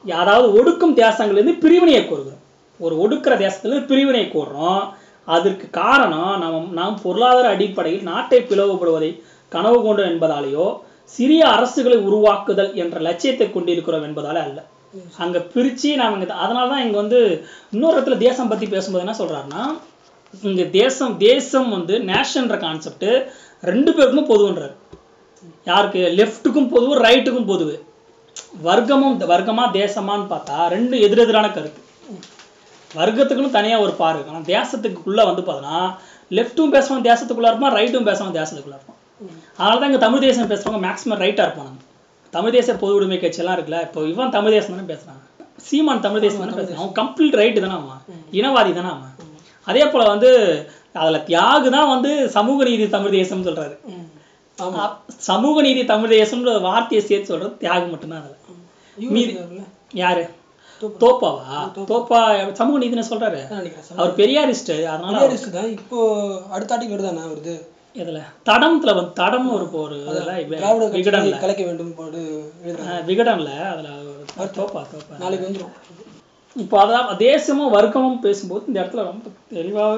அதாவது ஒடுக்கும் தேசங்களிலிருந்து பிரிவினையை கோருகிறோம். ஒரு ஒடுக்கிற தேசத்திலிருந்து பிரிவினையை கோருறோம். அதற்கு காரணம் நாம் நாம் பொருளாதார அடிப்படையில் நாட்டை பிளவுபடுவதை கனவு கொண்டு என்பதாலேயோ சிறிய அரசுகளை உருவாக்குதல் என்ற லட்சியத்தை கொண்டிருக்கிறோம் என்பதாலே அல்ல. அங்க பிரிச்சு நாம இங்க அதனால தான் இங்க வந்து இன்னொரு இடத்துல தேசம் பத்தி பேசும்போது என்ன சொல்றாருன்னா இங்க தேசம் தேசம் வந்து நேஷன்ற கான்செப்ட் ரெண்டு பேருக்கும் பொதுன்றாரு. யாருக்கு? லெஃப்ட்டுக்கும் பொதுவு ரைட்டுக்கும் பொதுவு. வர்க்கமும் வர்க்கமா தேசமான்னு பார்த்தா ரெண்டு எதிரெதிரான கருத்து. வர்க்கத்துக்குன்னு தனியாக ஒரு பாரு ஆனால் தேசத்துக்குள்ளே வந்து பார்த்தோன்னா லெஃப்ட்டும் பேசுவான் தேசத்துக்குள்ளே இருப்பான் ரைட்டும் பேசுவான் தேசத்துக்குள்ளே இருப்பான் அதனால தான் இங்கே தமிழ் தேசம் பேசுறவங்க மேக்ஸிமம் ரைட்டாக இருப்பாங்க தமிழ் தேச பொது உடைமை கட்சியெல்லாம் இருக்குல்ல இப்போ இவன் தமிழ் தேசம் தானே பேசுறான். சீமான் தமிழ் தேசம் தானே பேசுறான். அவன் கம்ப்ளீட் ரைட்டு தானே அவன். இனவாதி தானே அவன். அதே போல வந்து அதுல தியாகு தான் வந்து சமூக நீதி தமிழ் தேசம்னு அப்- சமூக நீதி தமிழ் தேசம்ன்ற வார்த்தையை சேர்த்து சொல்றது தியாகு மட்டும்தான் அதுல. மீதி யாரு? தோப்பாவா? தோப்பா. சமூக நீதினு சொல்றாரு. அவர் பெரியாரிஸ்ட் அதனால இப்போ அடுத்த ஆட்டிக்கு வருதாண்ணா வருது இதுல தடம்ல வந்து தடம்னு ஒரு ஒரு இதுல திராவிட விகடன்ல. கலைக்க வேண்டும் ஆஹ் விகடன்ல. அதுல ஒரு தோப்பா தோப்பா. நாளைக்கு வந்துரும். இப்போ அதான் தேசமும் வர்க்கமும் பேசும்போது இந்த இடத்துல ரொம்ப தெளிவாக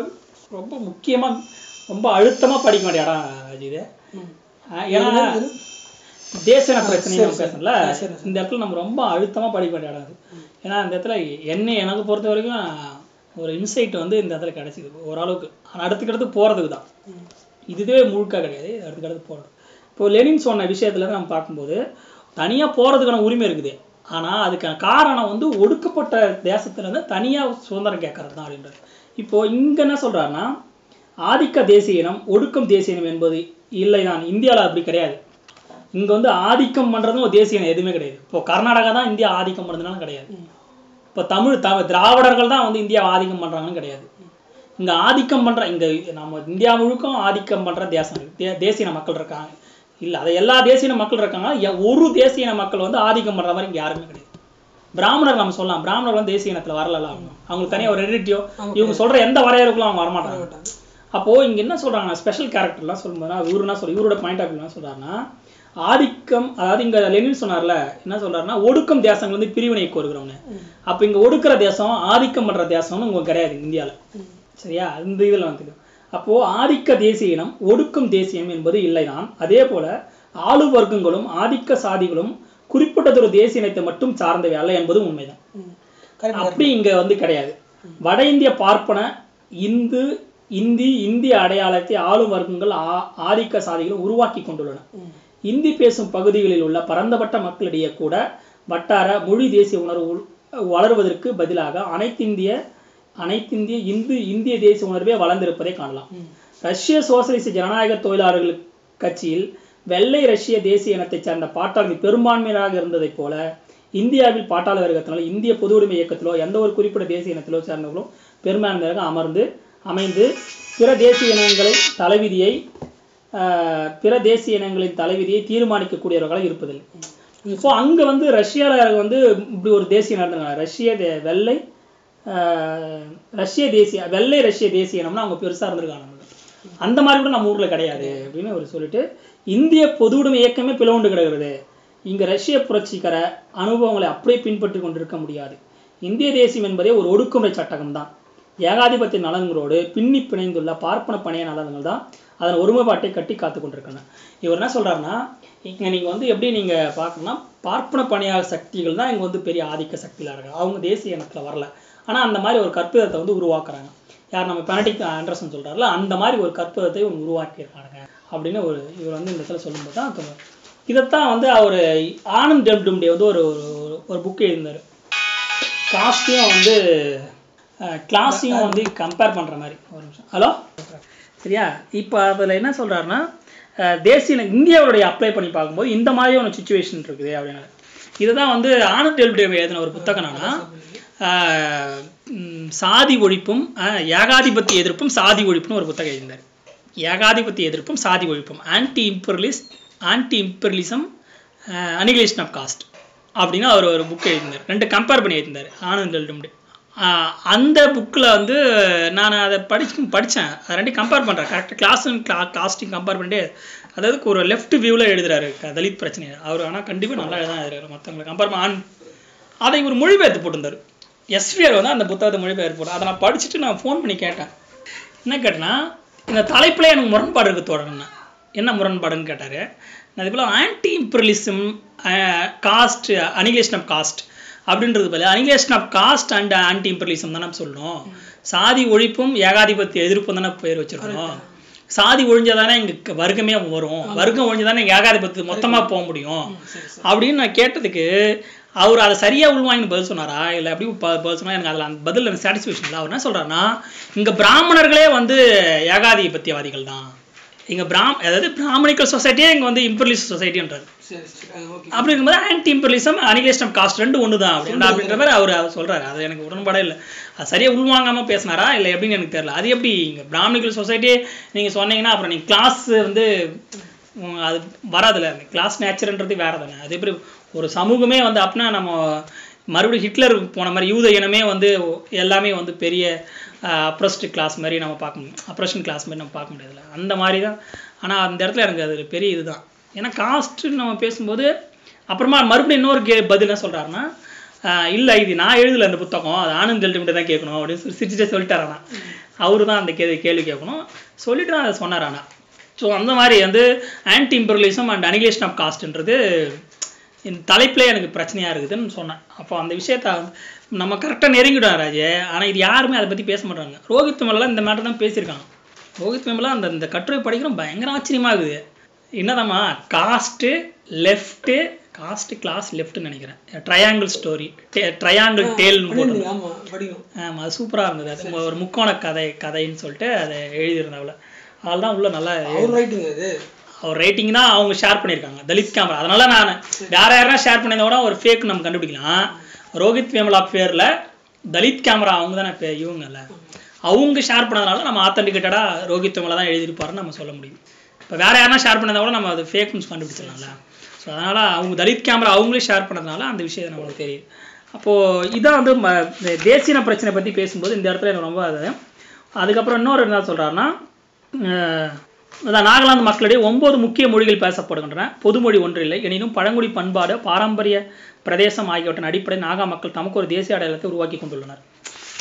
ரொம்ப முக்கியமா ரொம்ப அழுத்தமா படிக்க வேண்டிய இடம் அஜித். ஏன்னா தேசன பிரச்சனை பேசணும்ல இந்த இடத்துல நம்ம ரொம்ப அழுத்தமா படிக்க வேண்டிய இடம் அது. ஏன்னா இந்த இடத்துல என்ன எனக்கு பொறுத்த வரைக்கும் ஒரு இன்சைட் வந்து இந்த இடத்துல கிடைச்சிது. ஓரளவுக்கு. ஆனால் அடுத்துக்கடுத்து போறதுக்கு தான் இதுவே முழுக்க கிடையாது. அடுத்துக்கடுத்து போறது இப்போ லெனின் சொன்ன விஷயத்துல நம்ம பார்க்கும்போது தனியா போறதுக்கான உரிமை இருக்குது. ஆனா அதுக்கான காரணம் வந்து ஒடுக்கப்பட்ட தேசத்துல இருந்து தனியா சுதந்திரம் கேட்கறது தான் அப்படின்றது இப்போ இங்க என்ன சொல்றாருன்னா ஆதிக்க தேசிய இனம் ஒடுக்கம் தேசிய இனம் என்பது இல்லைதான் இந்தியாவில் அப்படி கிடையாது. இங்க வந்து ஆதிக்கம் பண்றதும் ஒரு தேசிய இனம் எதுவுமே கிடையாது. இப்போ கர்நாடகா தான் இந்தியா ஆதிக்கம் பண்றதுனால கிடையாது. இப்போ தமிழ் த திராவிடர்கள் தான் வந்து இந்தியாவை ஆதிக்கம் பண்றாங்கன்னு கிடையாது. இங்க ஆதிக்கம் பண்ற இங்க நம்ம இந்தியா முழுக்கும் ஆதிக்கம் பண்ற தேசம். தே தேசிய மக்கள் இருக்காங்க. இல்ல அது எல்லா தேசிய மக்கள் இருக்காங்க. ஒரு தேசிய மக்கள் வந்து ஆதிக்கம் பண்ற மாதிரி இங்க யாருமே கிடையாது. பிராமணர் நம்ம சொல்லலாம். பிராமணர் வந்து தேசிய இனத்துல வரல அவங்க. அவங்களுக்கு தனியா ஒரு ஹெரிடிட்டியோ இவங்க சொல்ற எந்த வரையறுக்குள்ள அவங்க வரமாட்டாங்க. அப்போ இங்க என்ன சொல்றாங்க ஸ்பெஷல் கேரக்டர்லாம் சொல்லும்போது இவரு என்ன சொல்ற இவரோட பாயிண்ட் ஆஃப் என்ன சொல்றாருன்னா ஆதிக்கம் அதாவது இங்க லெனின் சொன்னார்ல என்ன சொல்றாருன்னா ஒடுக்கம் தேசங்கள் வந்து பிரிவினை கோருகிறவங்க அப்ப இங்க ஒடுக்குற தேசம் ஆதிக்கம் பண்ற தேசம்னு உங்க கிடையாது இந்தியால. சரியா? இந்த இதுல வந்து அப்போ ஆதிக்க தேசிய இனம் ஒடுக்கும் தேசியம் என்பது இல்லைதான். அதே போல ஆளு வர்க்கங்களும் ஆதிக்க சாதிகளும் குறிப்பிட்டதொரு தேசிய இனத்தை மட்டும் சார்ந்தவை அல்ல என்பது உண்மைதான். அப்படி இங்க வந்து கிடையாது. வட இந்திய பார்ப்பன இந்து இந்தி இந்திய அடையாளத்தை ஆளும் வர்க்கங்கள் ஆ- ஆதிக்க சாதிகளும் உருவாக்கி கொண்டுள்ளன. இந்தி பேசும் பகுதிகளில் உள்ள பரந்தப்பட்ட மக்களிடையே கூட வட்டார மொழி தேசிய உணர்வு வளருவதற்கு பதிலாக அனைத்திந்திய அனைத்திந்திய இந்து இந்திய தேசிய உணர்வே வளர்ந்திருப்பதை காணலாம். ரஷ்ய சோசலிச ஜனநாயக தொழிலாளர்கள் கட்சியில் வெள்ளை ரஷ்ய தேசிய இனத்தைச் சேர்ந்த பாட்டாளர்கள் பெரும்பான்மையாக இருந்ததைப் போல இந்தியாவில் பாட்டாளர் வர்க்கத்தினால இந்திய பொது உரிமை இயக்கத்திலோ எந்த ஒரு குறிப்பிட்ட தேசிய இனத்திலோ சேர்ந்தவர்களும் பெரும்பான்மையாக அமர்ந்து அமைந்து பிற தேசிய இனங்களின் தலைவிதியை பிற தேசிய இனங்களின் தலைவிதியை தீர்மானிக்கக்கூடியவர்களாக இருப்பதில்லை. இப்போ அங்க வந்து ரஷ்யால வந்து இப்படி ஒரு தேசிய நடந்தாங்க ரஷ்ய வெள்ளை ரஷ்ய தேசிய வெள்ளை ரஷ்ய தேசிய இனம்னா அவங்க பெருசாக இருந்திருக்காங்க அந்த மாதிரி கூட நம்ம ஊரில் கிடையாது அப்படின்னு அவர் சொல்லிட்டு இந்திய பொதுவுடைமை இயக்கமே பிளவுண்டு கிடக்கிறது. இங்கே ரஷ்ய புரட்சிகர அனுபவங்களை அப்படியே பின்பற்றி கொண்டிருக்க முடியாது. இந்திய தேசியம் என்பதே ஒரு ஒடுக்குமுறை சட்டகம் தான் ஏகாதிபத்திய நலன்களோடு பின்னி பிணைந்துள்ள பார்ப்பன பணைய நலன்கள் தான் அதன் ஒருமைப்பாட்டை கட்டி காத்து கொண்டிருக்கின்றன. இவர் என்ன சொல்றாருன்னா இங்கே நீங்கள் வந்து எப்படி நீங்கள் பார்க்கணும்னா பார்ப்பன பணியாக சக்திகள் தான் இங்கே வந்து பெரிய ஆதிக்க சக்தியில் இருக்காங்க அவங்க தேசிய இனத்தில் வரல. ஆனால் அந்த மாதிரி ஒரு கற்பிதத்தை வந்து உருவாக்குறாங்க. யார் நம்ம பெனடிக் ஆண்டர்சன் சொல்கிறாருல அந்த மாதிரி ஒரு கற்பிதத்தை இவங்க உருவாக்கியிருக்காங்க அப்படின்னு ஒரு இவர் வந்து இந்த இடத்துல சொல்லும்போது தான் இதைத்தான் வந்து அவர் ஆனந்த் டெம்டும்டே வந்து ஒரு ஒரு- ஒரு புக் எழுதினார் காஸ்டையும் வந்து கிளாஸையும் வந்து கம்பேர் பண்ணுற மாதிரி. ஒரு நிமிஷம். ஹலோ? சரியா? இப்போ அதில் என்ன சொல்கிறாருன்னா தேசிய இந்தியாவுடைய அப்ளை பண்ணி பார்க்கும்போது இந்த மாதிரி சுச்சுவேஷன் இருக்குது அப்படின்னு இதுதான் வந்து ஆனந்த் டெல்டே எழுதின ஒரு புத்தகம் என்னன்னா சாதி ஒழிப்பும் ஏகாதிபத்திய எதிர்ப்பும் சாதி ஒழிப்புன்னு ஒரு புத்தகம் எழுந்தார் ஏகாதிபத்திய எதிர்ப்பும் சாதி ஒழிப்பும். Anti imperialist anti imperialism annihilation of caste அப்படின்னு அவர் ஒரு புக் எழுதியிருந்தார். ரெண்டு கம்பேர் பண்ணி எழுதியிருந்தார் ஆனந்த் டெல்டும்டு அந்த புக்கில் வந்து நான் அதை படிச்சு படித்தேன் அதை ரெண்டையும் கம்பேர் பண்ணுறேன் கரெக்டாக கிளாஸும் கிளா காஸ்டிங் கம்பேர் பண்ணிட்டு அதாவது ஒரு லெஃப்ட் வியூவில் எழுதுறாரு தலித் பிரச்சனையை. அவர் ஆனால் கண்டிப்பாக நல்லா தான் எழுதுறாரு மற்றவங்களை கம்பேர் ஆன் அதை இவர் மொழிபெயர்த்து போட்டிருந்தார். எஸ்விஆர் வந்து அந்த புத்தகத்தை மொழிபெயர்த்து போட்டார் அதை நான் படிச்சுட்டு நான் ஃபோன் பண்ணி கேட்டேன். என்ன கேட்டேன்னா இந்த தலைப்பில் எனக்கு முரண்பாடு இருக்கு தோழர்னா என்ன முரண்பாடுன்னு கேட்டார்? நான் இது போல் anti imperialism caste annihilation of caste அப்படின்றது போல annihilation of caste and anti imperialism தானே சொல்லணும் சாதி ஒழிப்பும் ஏகாதிபத்திய எதிர்ப்பும் தானே பேர் வச்சிருக்கணும் சாதி ஒழிஞ்சாதானே இங்க வர்க்கமே வரும். வர்க்கம் ஒழிஞ்சாதானே இங்க ஏகாதிபத்திய மொத்தமா போக முடியும். அப்படின்னு நான் கேட்டதுக்கு அவர் அதை சரியா உள்வாங்கி பதில் சொன்னாரா? இல்லை எப்படி பதில் சொன்னா எனக்கு அதில் அந்த பதில் எனக்கு சாட்டிஸ்ஃபேக்ஷன் இல்லை. அவர் என்ன சொல்றாருன்னா இங்க பிராமணர்களே வந்து ஏகாதிபத்தியவாதிகள் தான். இங்க பிராம் அதாவது பிராமணிக்கல் சொசைட்டியே இங்க வந்து இம்பர்லிஸ்ட் சொசைட்டின்றாரு அப்படி இருக்கும்போது ஆன்டி இம்பர்லிசம் ஆஃப் காஸ்ட் ரெண்டு ஒன்று தான் அப்படின்ற அப்படின்ற மாதிரி அவர் சொல்றாரு. அது எனக்கு உடன்பாடே இல்லை. அது சரியா உள்வாங்காம பேசினாரா இல்லை எப்படின்னு எனக்கு தெரியல. அது எப்படி இங்க பிராமணிக்கல் சொசைட்டி நீங்க சொன்னீங்கன்னா அப்புறம் நீங்க கிளாஸ் வந்து அது வராதுல்ல. அந்த கிளாஸ் நேச்சர்ன்றது வேற தானே அது எப்படி ஒரு சமூகமே வந்து அப்படின்னா நம்ம மறுபடியும் ஹிட்லர் போன மாதிரி யூத இனமே வந்து எல்லாமே வந்து பெரிய அப்ரஸ்ட் கிளாஸ் மாதிரி நம்ம பார்க்க முடியும். அப்ரஷன் கிளாஸ் மாதிரி நம்ம பார்க்க முடியாதுல்ல. அந்த மாதிரி தான். ஆனால் அந்த இடத்துல எனக்கு அது ஒரு பெரிய இதுதான். ஏன்னா காஸ்ட்டு நம்ம பேசும்போது அப்புறமா மறுபடியும் இன்னொரு கே பதில் என்ன சொல்கிறாருன்னா இல்லை இது நான் எழுதல அந்த புத்தகம். அது ஆனந்த் எழுதிட்டு தான் கேட்கணும் அப்படின்னு சொல்லி சிரிச்சுட்டே சொல்லிட்டார் ஆனால் அவரு தான் அந்த கேள்வி கேள்வி கேட்கணும். சொல்லிட்டு தான் அதை சொன்னார் ஆனால் ஸோ அந்த மாதிரி வந்து anti imperialism and annihilation of காஸ்ட்ன்றது இந்த தலைப்பிலே எனக்கு பிரச்சனையாக இருக்குதுன்னு சொன்னேன். அப்போ அந்த விஷயத்த நம்ம கரெக்டாக நெருங்கிடும் ராஜே. ஆனால் இது யாருமே அதை பற்றி பேச மாட்டாங்க. ரோஹித் மேலாம் இந்த மேட்டர் தான் பேசியிருக்காங்க. ரோஹித் மேலாம் அந்த இந்த கட்டுரை படிக்கிறோம் பயங்கர ஆச்சரியமாக இருக்குது. என்னதாம்மா? காஸ்ட்டு லெஃப்ட்டு காஸ்ட் கிளாஸ் லெஃப்ட்னு நினைக்கிறேன். ட்ரையாங்கிள் ஸ்டோரி ட்ரையாங்கிள் டேல்னு போட்டு ஆமாம் அது சூப்பராக இருந்தது. அது ஒரு முக்கோண கதை கதைன்னு சொல்லிட்டு அதை எழுதியிருந்தாவில் அதனால தான் உள்ள நல்லா அவர் ரைட்டுங்க அவங்க ஷேர் பண்ணியிருக்காங்க. தலித் கேமரா அதனால நான் வேற யாரா ஷேர் பண்ணியிருந்தா கூட ஒரு ஃபேக் நம்ம கண்டுபிடிக்கலாம். ரோஹித் வேமலா பேரில் தலித் கேமரா அவங்க தானே இப்போ இவங்கல்ல. அவங்க ஷேர் பண்ணதுனால நம்ம ஆத்தன்டிகேட்டடாக ரோஹித் வேமலா தான் எழுதியிருப்பாருன்னு நம்ம சொல்ல முடியும். இப்போ வேற யாரா ஷேர் பண்ணதை கூட நம்ம அது ஃபேக் நியூஸ் கண்டுபிடிச்சிடலாம்ல. ஸோ அதனால் அவங்க தலித் கேமரா அவங்களே ஷேர் பண்ணதுனால அந்த விஷயம் நம்மளுக்கு தெரியும் அப்போது இதான் வந்து ம இந்த தேசிய பிரச்சனை பற்றி பேசும்போது இந்த இடத்துல எனக்கு ரொம்ப அது. அதுக்கப்புறம் இன்னொரு என்ன சொல்கிறாருன்னா அதான் நாகாலாந்து மக்களிடையே ஒன்பது முக்கிய மொழிகள் பேசப்படுகின்றன. பொதுமொழி ஒன்றில்லை. எனினும் பழங்குடி பண்பாடு பாரம்பரிய பிரதேசம் ஆகியவற்றின் அடிப்படை நாகா மக்கள் தமக்கு ஒரு தேசிய அடையாளத்தை உருவாக்கி கொண்டுள்ளனர்.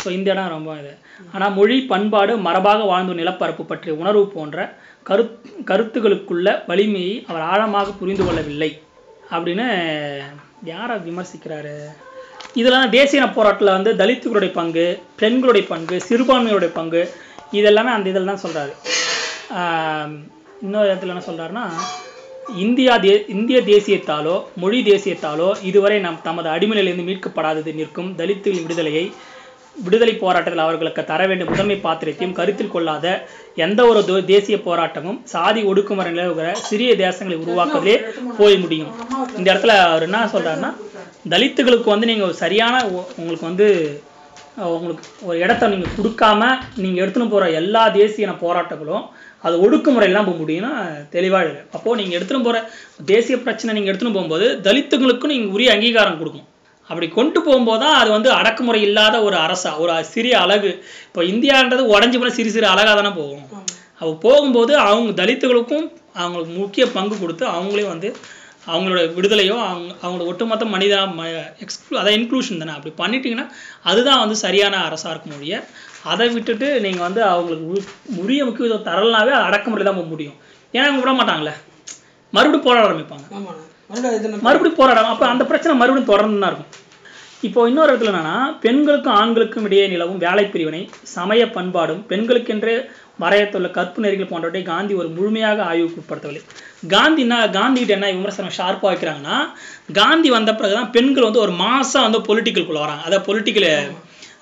ஸோ இந்த இடம் ரொம்ப இது. ஆனால் மொழி பண்பாடு மரபாக வாழ்ந்த நிலப்பரப்பு பற்றிய உணர்வு போன்ற கரு கருத்துகளுக்குள்ள வலிமையை அவர் ஆழமாக புரிந்து கொள்ளவில்லை. அப்படின்னு யாரை விமர்சிக்கிறாரு? இதெல்லாம் தேசிய போராட்டத்தில் வந்து தலித்துகளுடைய பங்கு பெண்களுடைய பங்கு சிறுபான்மையுடைய பங்கு இதெல்லாமே அந்த இதில் தான் சொல்கிறாரு இன்னொரு இடத்துல என்ன சொல்கிறாருன்னா இந்தியா தே இந்திய தேசியத்தாலோ மொழி தேசியத்தாலோ இதுவரை நம் தமது அடிமையிலிருந்து மீட்கப்படாதது நிற்கும் தலித்துகளின் விடுதலையை விடுதலை போராட்டத்தில் அவர்களுக்கு தர வேண்டிய முதன்மை பாத்திரத்தையும் கருத்தில் கொள்ளாத எந்த ஒரு தேசிய போராட்டமும் சாதி ஒடுக்குமுறை நிலவுகிற சிறிய தேசங்களை உருவாக்குவதே போய் முடியும். இந்த இடத்துல அவர் என்ன சொல்கிறாருன்னா தலித்துகளுக்கு வந்து நீங்கள் சரியான உங்களுக்கு வந்து உங்களுக்கு ஒரு இடத்த நீங்கள் கொடுக்காம நீங்கள் எடுத்துன்னு போகிற எல்லா தேசிய போராட்டங்களும் அது ஒடுக்குமுறையெல்லாம் போக முடியும்னா தெளிவாக எழுது. அப்போது நீங்கள் எடுத்துன்னு போகிற தேசிய பிரச்சனை நீங்கள் எடுத்துன்னு போகும்போது தலித்துகளுக்கும் நீங்கள் உரிய அங்கீகாரம் கொடுக்கும். அப்படி கொண்டு போகும்போது தான் அது வந்து அடக்குமுறை இல்லாத ஒரு அரசா ஒரு சிறிய அழகு. இப்போ இந்தியான்றது உடஞ்சி போன சிறு சிறு அழகாக தானே போகும். அப்போ போகும்போது அவங்க தலித்துகளுக்கும் அவங்களுக்கு முக்கிய பங்கு கொடுத்து அவங்களையும் வந்து அவங்களோட விடுதலையோ அவங்க அவங்களோட ஒட்டுமொத்த மனித எக்ஸ்க்ளூ அதான் இன்க்ளூஷன் தானே. அப்படி பண்ணிட்டீங்கன்னா அதுதான் வந்து சரியான அரசாக இருக்கும் மொழியை அதை விட்டுட்டு நீங்கள் வந்து அவங்களுக்கு உரிய முக்கியத்துவம் தரலனாவே அது அடக்குமுறை தான் போக முடியும். ஏன்னா அவங்க விட மாட்டாங்களே. மறுபடியும் போராட ஆரம்பிப்பாங்க. மறுபடியும் போராடம் அப்போ அந்த பிரச்சனை மறுபடியும் தொடர்ந்து தான் இருக்கும். இப்போ இன்னொரு இடத்துல என்னன்னா பெண்களுக்கும் ஆண்களுக்கும் இடையே நிலவும் வேலை பிரிவினை சமய பண்பாடும் பெண்களுக்கென்றே வரையத்துள்ள கற்பு நெறிகள் போன்றவற்றை காந்தி ஒரு முழுமையாக ஆய்வுக்கு உட்படுத்தவில்லை காந்தி என்ன காந்திகிட்ட என்ன விமர்சனம் ஷார்ப்பாக வைக்கிறாங்கன்னா காந்தி வந்த பிறகுதான் பெண்கள் வந்து ஒரு மாசம் வந்து பொலிட்டிக்கலுக்குள்ள வராங்க. அதாவது பொலிட்டிக்கல்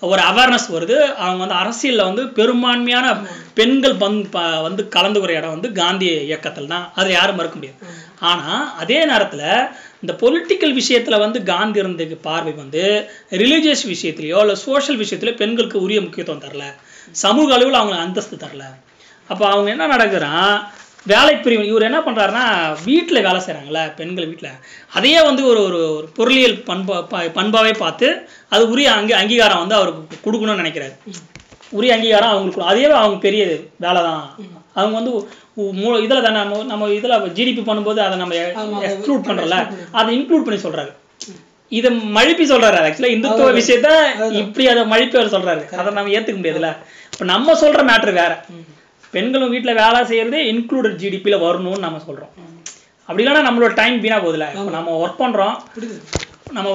ஒரு அவேர்னஸ் வருது. அவங்க வந்து அரசியலில் வந்து பெரும்பான்மையான பெண்கள் வந்து ப- வந்து கலந்துக்கிற இடம் வந்து காந்தி இயக்கத்தில் தான். அதை யாரும் மறுக்க முடியாது. ஆனால் அதே நேரத்தில் இந்த பொலிட்டிக்கல் விஷயத்தில் வந்து காந்தி இருந்த பார்வை வந்து ரிலீஜியஸ் விஷயத்துலையோ இல்லை சோஷியல் விஷயத்துலையோ பெண்களுக்கு உரிய முக்கியத்துவம் தரல. சமூக அளவில் அவங்களுக்கு அந்தஸ்து தரல. அப்போ அவங்க என்ன நடக்குதுன்னா வேலை பிரிவு இவர் என்ன பண்றாருன்னா வீட்டில் வேலை செய்கிறாங்களே பெண்கள் வீட்டில் அதையே வந்து ஒரு ஒரு பொருளியல் பண்பா பண்பாவே பார்த்து அது உரிய அங்கி அங்கீகாரம் வந்து அவருக்கு கொடுக்கணும்னு நினைக்கிறாரு. உரிய அங்கீகாரம் அவங்களுக்கு அதே அவங்க பெரிய வேலை தான். அவங்க வந்து மூ இதில் தானே நம்ம நம்ம இதில் ஜிடிபி பண்ணும்போது அதை நம்ம எக்ஸ்க்ளூட் பண்ணுறோம்ல அதை இன்க்ளூட் பண்ணி சொல்றாரு. இதை மழுப்பி சொல்றாரு ஆக்சுவலாக இந்துத்துவ விஷயத்த இப்படி அதை மழுப்பி அவர் சொல்றாரு. அதை நம்ம ஏத்துக்க முடியாதுல்ல. இப்போ நம்ம சொல்ற மேட்ரு வேற. பெண்களும் வீட்ல வேலை செய்யறதே இன்க்ளூடட் ஜிடிபியில் வரணும்னு நம்ம சொல்றோம். அப்படி இல்லைன்னா நம்மளோட டைம் வீணா போகுதுல இப்போ நம்ம ஒர்க் புரியுது. நம்ம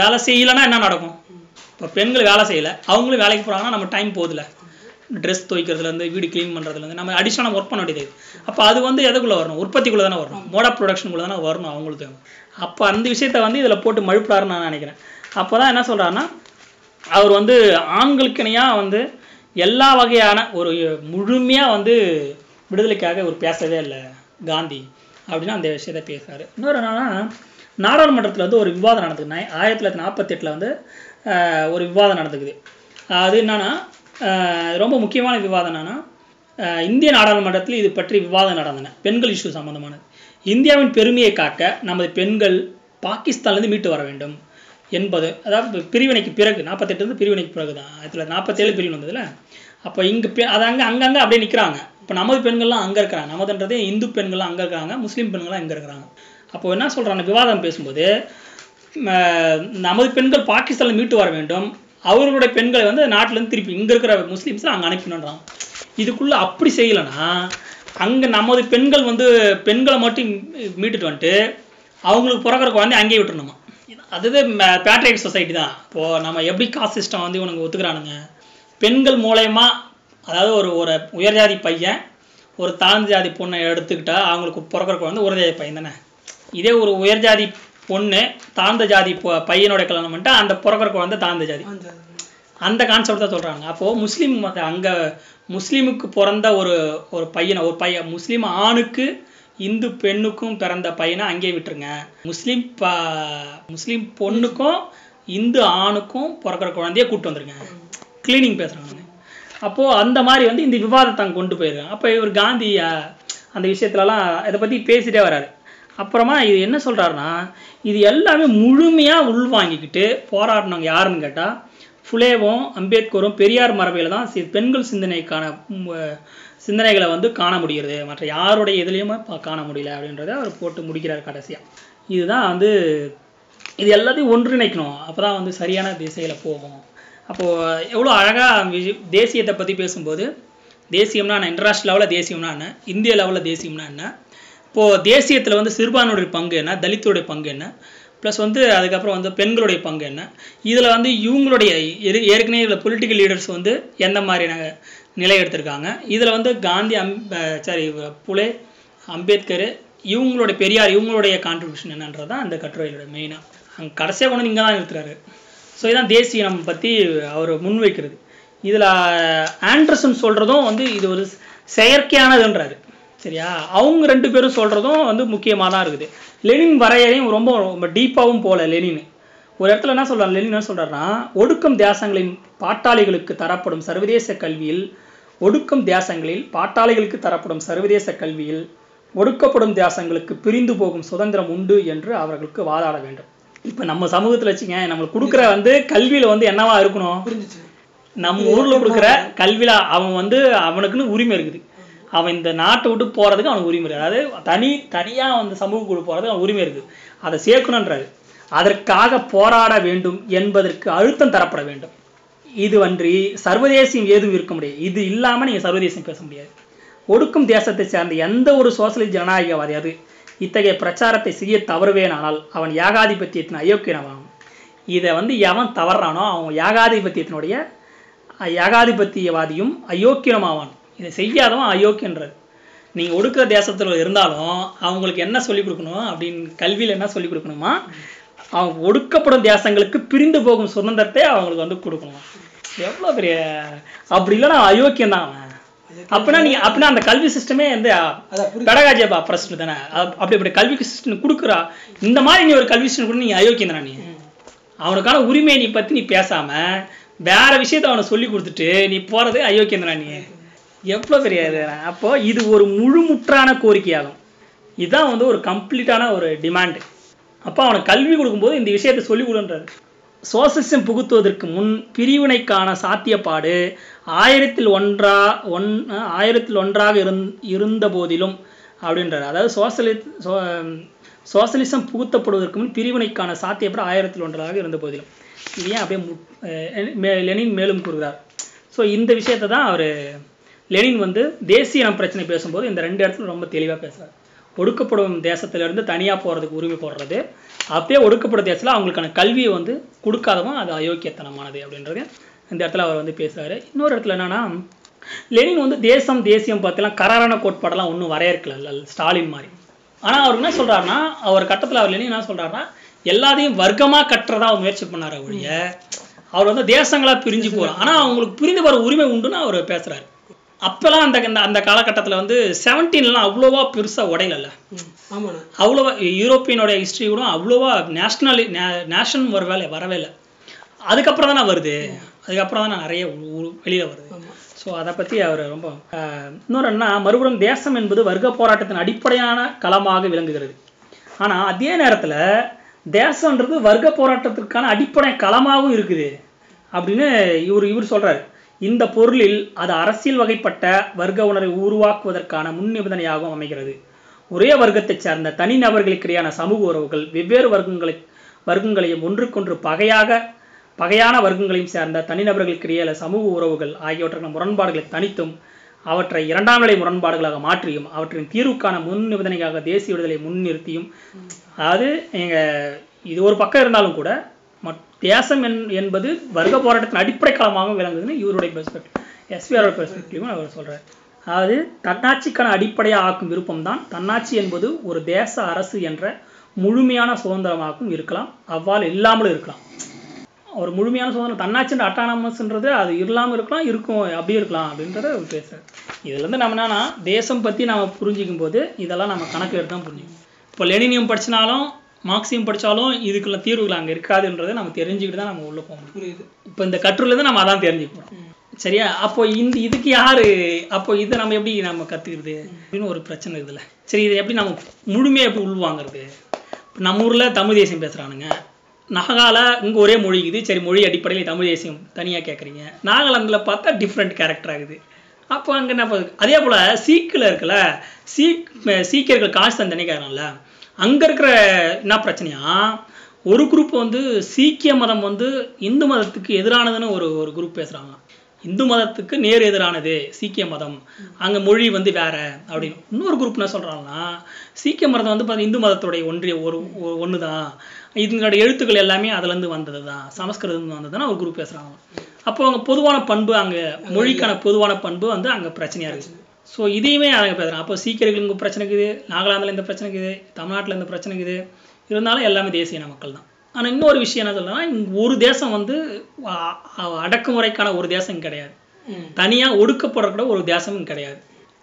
வேலை செய்யலைன்னா என்ன நடக்கும்? இப்போ பெண்கள் வேலை செய்யல. அவங்களும் வேலைக்கு போறாங்கன்னா நம்ம டைம் போகுதுல ட்ரெஸ் துவைக்கிறதுலேருந்து வீடு க்ளீன் பண்ணுறதுலேருந்து நம்ம அடிஷனலாக ஒர்க் பண்ண வேண்டியது அப்போ அது வந்து எதுக்குள்ளே வரணும்? உற்பத்திக்குள்ளே தானே வரணும். மோட் ஆஃப் ப்ரொடக்ஷனுக்குள்ளே தானே வரணும் அவங்களுக்கு. அப்போ அந்த விஷயத்த வந்து இதில் போட்டு மழுப்புறாருன்னு நான் நினைக்கிறேன். அப்போ தான் என்ன சொல்கிறாருன்னா அவர் வந்து ஆண்களுக்கு இணையாக வந்து எல்லா வகையான ஒரு முழுமையாக வந்து விடுதலைக்காக ஒரு பேசவே இல்லை காந்தி. அப்படின்னு அந்த விஷயத்த பேசுகிறார் இன்னொரு என்னென்னா நாடாளுமன்றத்தில் வந்து ஒரு விவாதம் நடந்தது. நான் ஆயிரத்தி தொள்ளாயிரத்தி நாற்பத்தெட்டில் வந்து ஒரு விவாதம் நடந்துக்குது. அது என்னென்னா ரொம்ப முக்கியமான விவாதம் என்னென்னா இந்திய நாடாளுமன்றத்தில் இது பற்றி விவாதம் நடந்தன. பெண்கள் இஷ்யூ சம்மந்தமானது இந்தியாவின் பெருமையை காக்க நமது பெண்கள் பாகிஸ்தான்லேருந்து மீட்டு வர வேண்டும். எண்பது அதாவது பிரிவினைக்கு பிறகு நாற்பத்தெட்டு பிரிவினைக்கு பிறகு தான் ஆயிரத்தி தொள்ளாயிரத்தி நாற்பத்தேழு பிரிவினை வந்ததில்ல அப்போ இங்கே அது அங்கே அங்கங்கே அப்படியே நிற்கிறாங்க இப்போ நமது பெண்கள்லாம் அங்கே இருக்கிறாங்க. நமதுன்றதே இந்து பெண்கள்லாம் அங்கே இருக்கிறாங்க முஸ்லீம் பெண்கள்லாம் இங்கே இருக்கிறாங்க. அப்போ என்ன சொல்கிறாங்க விவாதம் பேசும்போது நமது பெண்கள் பாகிஸ்தானில் மீட்டு வர வேண்டும். அவர்களுடைய பெண்களை வந்து நாட்டிலேருந்து திருப்பி இங்கே இருக்கிற முஸ்லீம்ஸை அங்கே அனுப்பினுன்றாங்க இதுக்குள்ளே அப்படி செய்யலைன்னா அங்கே நமது பெண்கள் வந்து பெண்களை மட்டும் மீட்டுட்டு வந்துட்டு அவங்களுக்கு பிறக்கிற குழந்தை அங்கேயே விட்டுருணுமா அதுவே பேட்ரியாட் சொசைட்டி தான். இப்போது நம்ம எப்படி காஸ்ட் சிஸ்டம் வந்து இவனுங்க ஒத்துக்கிறானுங்க? பெண்கள் மூலயமா அதாவது ஒரு ஒரு உயர்ஜாதி பையன் ஒரு தாழ்ந்த ஜாதி பொண்ணை எடுத்துக்கிட்டா அவங்களுக்கு பிறக்கிற குழந்தை ஒரு ஜாதி பையன் தானே? இதே ஒரு உயர்ஜாதி பொண்ணு தாழ்ந்த ஜாதி பையனோட கல்யாணம் பண்ணிட்டா அந்த பிறக்கிற குழந்தை தாழ்ந்த ஜாதி. அந்த கான்செப்ட் தான் சொல்கிறாங்க அப்போது முஸ்லீம் அங்க முஸ்லீமுக்கு பிறந்த ஒரு ஒரு பையனை ஒரு பையன் முஸ்லீம் ஆணுக்கு இந்து பெண்ணுக்கும் பிறந்த பையனை அங்கேயே விட்டுருங்க. முஸ்லீம் ப முஸ்லீம் பொண்ணுக்கும் இந்து ஆணுக்கும் பிறக்கிற குழந்தைய கூட்டு வந்துருங்க. கிளீனிங் பேசுகிறாங்க அப்போது அந்த மாதிரி வந்து இந்த விவாதத்தை அங்கே கொண்டு போயிருக்காங்க. அப்போ இவர் காந்தி அந்த விஷயத்துலலாம் இதை பற்றி பேசிட்டே வராரு. அப்புறமா இது என்ன சொல்றாருன்னா இது எல்லாமே முழுமையாக உள்வாங்கிக்கிட்டு போராடினவங்க யாருன்னு கேட்டால் ஃபுலேவும் அம்பேத்கரும் பெரியார் மரபையில் தான் பெண்கள் சிந்தனைக்கான சிந்தனைகளை வந்து காண முடிகிறது மற்ற யாருடைய இதுலேயுமே காண முடியல அப்படின்றத அவர் போட்டு முடிக்கிறார் கடைசியாக இதுதான் வந்து இது எல்லாத்தையும் ஒன்றிணைக்கணும். அப்போ தான் வந்து சரியான திசையில் போகும். அப்போது எவ்வளோ அழகாக தேசியத்தை பற்றி பேசும்போது தேசியம்னா என்ன? இன்டர்நேஷ்னல் லெவலில் தேசியம்னா என்ன? இந்திய லெவலில் தேசியம்னா என்ன? இப்போது தேசியத்தில் வந்து சிறுபான்மையுடைய பங்கு என்ன? தலித்துடைய பங்கு என்ன? ப்ளஸ் வந்து அதுக்கப்புறம் வந்து பெண்களுடைய பங்கு என்ன? இதில் வந்து இவங்களுடைய ஏற்கனவே இதில் பொலிட்டிக்கல் லீடர்ஸ் வந்து எந்த மாதிரியான நிலை எடுத்திருக்காங்க. இதில் வந்து காந்தி அம் சாரி புலே அம்பேத்கர் இவங்களுடைய பெரியார் இவங்களுடைய கான்ட்ரிபியூஷன் என்னன்றது தான் அந்த கட்டுரையோட மெயினாக அங்கே கடைசியாக கொண்டு இங்கே தான் இருக்கிறாரு ஸோ இதான் தேசியம் பற்றி அவர் முன்வைக்கிறது இதில் ஆண்டர்சன் சொல்கிறதும் வந்து இது ஒரு செயற்கையானதுன்றாரு. சரியா? அவங்க ரெண்டு பேரும் சொல்கிறதும் வந்து முக்கியமாக தான் இருக்குது. லெனின் வரையறையும் ரொம்ப ரொம்ப டீப்பாகவும் போகல லெனின். ஒரு இடத்துல என்ன சொல்கிறார் லெனின் என்ன சொல்கிறாருன்னா ஒடுக்கம் தேசங்களின் பாட்டாளிகளுக்கு தரப்படும் சர்வதேச கல்வியில் ஒடுக்கம் தேசங்களில் பாட்டாளிகளுக்கு தரப்படும் சர்வதேச கல்வியில் ஒடுக்கப்படும் தேசங்களுக்கு பிரிந்து போகும் சுதந்திரம் உண்டு என்று அவர்களுக்கு வாதாட வேண்டும். இப்போ நம்ம சமூகத்துல வச்சுங்க நம்மளுக்கு கொடுக்குற வந்து கல்வியில வந்து என்னவா இருக்கணும்? நம்ம ஊர்ல கொடுக்குற கல்வியில அவன் வந்து அவனுக்குன்னு உரிமை இருக்குது. அவன் இந்த நாட்டை விட்டு போறதுக்கு அவனுக்கு உரிமை இருக்குது. அதாவது தனி தனியா வந்து சமூக குழு போறதுக்கு அவன் உரிமை இருக்குது. அதை சேர்க்கணுன்றாரு அதற்காக போராட வேண்டும் என்பதற்கு அழுத்தம் தரப்பட வேண்டும். இது அன்றி சர்வதேசியம் ஏதும் இருக்க முடியாது. இது இல்லாமல் நீங்கள் சர்வதேசம் பேச முடியாது. ஒடுக்கும் தேசத்தை சேர்ந்த எந்த ஒரு சோசியலிஸ்ட் ஜனநாயகவாதி அது. இத்தகைய பிரச்சாரத்தை செய்ய தவறுவேனானால் அவன் ஏகாதிபத்தியத்தின் அயோக்கியனவாகும் இதை வந்து எவன் தவறானோ அவன் ஏகாதிபத்தியத்தினுடைய ஏகாதிபத்தியவாதியும் யாகாதிபத்தியவாதியும் அயோக்கியமாவான் இதை செய்யாதவன் அயோக்கியன்றது. நீங்கள் ஒடுக்கிற தேசத்தில் இருந்தாலும் அவங்களுக்கு என்ன சொல்லிக் கொடுக்கணும் அப்படின்னு கல்வியில் என்ன சொல்லிக் கொடுக்கணுமா? அவங்க ஒடுக்கப்படும் தேசங்களுக்கு பிரிந்து போகும் சுதந்திரத்தை அவங்களுக்கு வந்து கொடுக்கணும். எவ்வளோ பெரிய அப்படி இல்லைன்னா அயோக்கியம் தான் அவன் அப்படின்னா நீ அப்படின்னா அந்த கல்வி சிஸ்டமே வந்து அதான் புரியுது. பெடகாஜி பிரச்சனை தானே. அப்~ அப்படி அப்படி கல்வி சிஸ்டம் கொடுக்குறா. இந்த மாதிரி நீ ஒரு கல்வி சிஸ்டம் கூட நீ அயோக்கியம் தானே நீ. அவனுக்கான உரிமையை நீ பத்தி நீ பேசாம வேற விஷயத்த அவனை சொல்லி கொடுத்துட்டு நீ போறது அயோக்கியம் தானே நீ. எவ்வளவு பெரிய அப்போ இது ஒரு முழுமுற்றான கோரிக்கையாகும். இதுதான் வந்து ஒரு கம்ப்ளீட்டான ஒரு டிமாண்டு அப்போ அவனுக்கு கல்வி கொடுக்கும்போது இந்த விஷயத்தை சொல்லி கொடுன்றாரு. சோசிசம் புகுத்துவதற்கு முன் பிரிவினைக்கான சாத்தியப்பாடு ஆயிரத்தில் ஒன்றா ஒன் ஆயிரத்தில் ஒன்றாக இருந் இருந்த போதிலும் அப்படின்றார். அதாவது சோசலி சோ சோசலிசம் புகுத்தப்படுவதற்கு முன் பிரிவினைக்கான சாத்தியப்பாடு ஆயிரத்தில் ஒன்றாக இருந்த போதிலும். இது ஏன் அப்படியே மு- லெனின் மேலும் கூறுகிறார். ஸோ இந்த விஷயத்தை தான் அவர் லெனின் வந்து தேசிய இனம் பிரச்சனை பேசும்போது இந்த ரெண்டு இடத்துல ரொம்ப தெளிவாக பேசுகிறார் ஒடுக்கப்படும் தேசத்திலேருந்து தனியாக போகிறதுக்கு உரிமை போடுறது. அப்படியே ஒடுக்கப்படும் தேசத்தில் அவங்களுக்கான கல்வியை வந்து கொடுக்காதவன் அது அயோக்கியத்தனமானது அப்படின்றது இந்த இடத்துல அவர் வந்து பேசுகிறார் இன்னொரு இடத்துல என்னன்னா லெனின் வந்து தேசம் தேசியம் பார்த்துலாம் கராரான கோட்பாடெல்லாம் ஒன்றும் வரையறுக்கல ஸ்டாலின் மாதிரி. ஆனால் அவர் என்ன சொல்கிறாருன்னா அவர் கட்டத்தில் அவர் லெனின் என்ன சொல்கிறாருன்னா எல்லாத்தையும் வர்க்கமாக கட்டுறதா அவர் முயற்சி பண்ணாரு ஒழிய அவர் வந்து தேசங்களாக பிரிஞ்சு போகிறார் ஆனால் அவங்களுக்கு பிரிந்து வர உரிமை உண்டுன்னு அவர் பேசுகிறாரு அப்போல்லாம் அந்த அந்த- அந்த காலகட்டத்தில் வந்து செவன்டீன்லாம் அவ்வளோவா பெருசாக உடையல ம் ஆமாண்ணா. அவ்வளோவா யூரோப்பியனுடைய ஹிஸ்ட்ரி கூட அவ்வளோவா நேஷ்னல் நேஷன் வர வேலை வரவே இல்லை. அதுக்கப்புறம் தானே வருது. அதுக்கப்புறம் தானே நிறைய வெளியில் வருது. ஸோ அதை பற்றி அவர் ரொம்ப இன்னொரு என்ன மறுபுறம் தேசம் என்பது வர்க்க போராட்டத்தின் அடிப்படையான களமாக விளங்குகிறது. ஆனால் அதே நேரத்தில் தேசம்ன்றது வர்க்க போராட்டத்திற்கான அடிப்படை களமாகவும் இருக்குது. அப்படின்னு இவர் இவர் சொல்றாரு. இந்த பொருளில் அது அரசியல் வகைப்பட்ட வர்க்க உணர்வை உருவாக்குவதற்கான முன் நிபந்தனையாகவும் அமைகிறது. ஒரே வர்க்கத்தைச் சேர்ந்த தனிநபர்களுக்கிடையான சமூக உறவுகள் வெவ்வேறு வர்க்கங்களை வர்க்கங்களையும் ஒன்றுக்கொன்று பகையாக பகையான வர்க்கங்களையும் சேர்ந்த தனிநபர்களுக்கிடையே சமூக உறவுகள் ஆகியவற்றுக்கான முரண்பாடுகளை தனித்தும் அவற்றை இரண்டாம் நிலை முரண்பாடுகளாக மாற்றியும் அவற்றின் தீர்வுக்கான முன் நிபந்தனைக்காக தேசிய விடுதலை முன்னிறுத்தியும். அதாவது எங்க இது ஒரு பக்கம் இருந்தாலும் கூட தேசம் என் என்பது வர்க்க போராட்டத்தின் அடிப்படை களமாக விளங்குதுன்னு இவருடைய பெர்ஸ்பெக்டிவ் எஸ்விஆரோட பெர்ஸ்பெக்டிவும் அவர் சொல்கிறார் அதாவது தன்னாட்சிக்கான அடிப்படையாக ஆக்கும் விருப்பம் தான் தன்னாட்சி என்பது ஒரு தேச அரசு என்ற முழுமையான சுதந்திரமாகவும் இருக்கலாம். அவ்வாறு இல்லாமலும் இருக்கலாம். ஒரு முழுமையான சுதந்திரம் தன்னாட்சி அட்டானமஸ்ன்றது அது இல்லாமல் இருக்கலாம் இருக்கும் அப்படியே இருக்கலாம் அப்படின்றத அவர் பேசுகிறார் இதுலேருந்து நம்ம என்னன்னா தேசம் பற்றி நம்ம புரிஞ்சிக்கும் போது இதெல்லாம் நம்ம கணக்கு எடுத்து தான் புரிஞ்சுக்கணும். இப்போ லெனினியம் படிச்சினாலும் மார்க்சியம் படிச்சாலும் இதுக்குள்ள தீர்வுகள் அங்கே இருக்காதுன்றதை நம்ம தெரிஞ்சுக்கிட்டு தான் நம்ம உள்ளே போக முடியும் புரியுது. இப்போ இந்த கட்டுரையிலேருந்து நம்ம அதான் தெரிஞ்சுக்க போகிறோம் சரியா? அப்போ இந்த இதுக்கு யாரு? அப்போ இதை நம்ம எப்படி நம்ம கற்றுக்கிறது அப்படின்னு ஒரு பிரச்சனை இருக்குதுல்ல. சரி இதை எப்படி நம்ம முழுமையாக எப்படி உள்வாங்கிறது? இப்போ நம்ம ஊரில் தமிழ் தேசியம் பேசுகிறானுங்க நாகால இங்கே ஒரே மொழி இருக்குது. சரி மொழி அடிப்படையில் தமிழ் தேசியம் தனியாக கேட்குறீங்க நாகாலாந்தில் பார்த்தா டிஃப்ரெண்ட் கேரக்டர் ஆகுது. அப்போ அங்கே என்ன? அதே போல் சீக்கில் இருக்குல்ல சீக் சீக்கியர்கள் கான்ஸ்டன் தனிக்காரன்ல அங்கே இருக்கிற என்ன பிரச்சனையா? ஒரு குரூப் வந்து சீக்கிய மதம் வந்து இந்து மதத்துக்கு எதிரானதுன்னு ஒரு ஒரு குரூப் பேசுகிறாங்க இந்து மதத்துக்கு நேர் எதிரானது சீக்கிய மதம். அங்கே மொழி வந்து வேற அப்படின்னு. இன்னொரு குரூப் என்ன சொல்கிறாங்கன்னா சீக்கிய மதம் வந்து பார்த்தா இந்து மதத்துடைய ஒன்றிய ஒரு ஒன்று தான் இதனுடைய எழுத்துக்கள் எல்லாமே அதுலேருந்து வந்தது தான் சமஸ்கிருதம் வந்ததுன்னா ஒரு குரூப் பேசுகிறாங்க அப்போ அவங்க பொதுவான பண்பு அங்கே மொழிக்கான பொதுவான பண்பு வந்து அங்கே பிரச்சனையாக இருக்குது ஸோ இதையுமே அங்கே பேசுகிறேன் அப்போ சீக்கியர்கள் இங்கே பிரச்சனை இருக்குது நாகாலாந்தில் இந்த பிரச்சனை இருக்குது தமிழ்நாட்டில் இந்த பிரச்சனை இருக்குது இருந்தாலும் எல்லாமே தேசிய இன மக்கள் தான். ஆனால் இன்னொரு விஷயம் என்ன இங்க ஒரு தேசம் வந்து அடக்குமுறைக்கான ஒரு தேசம் கிடையாது. தனியாக ஒடுக்கப்படுற ஒரு தேசமும் கிடையாது.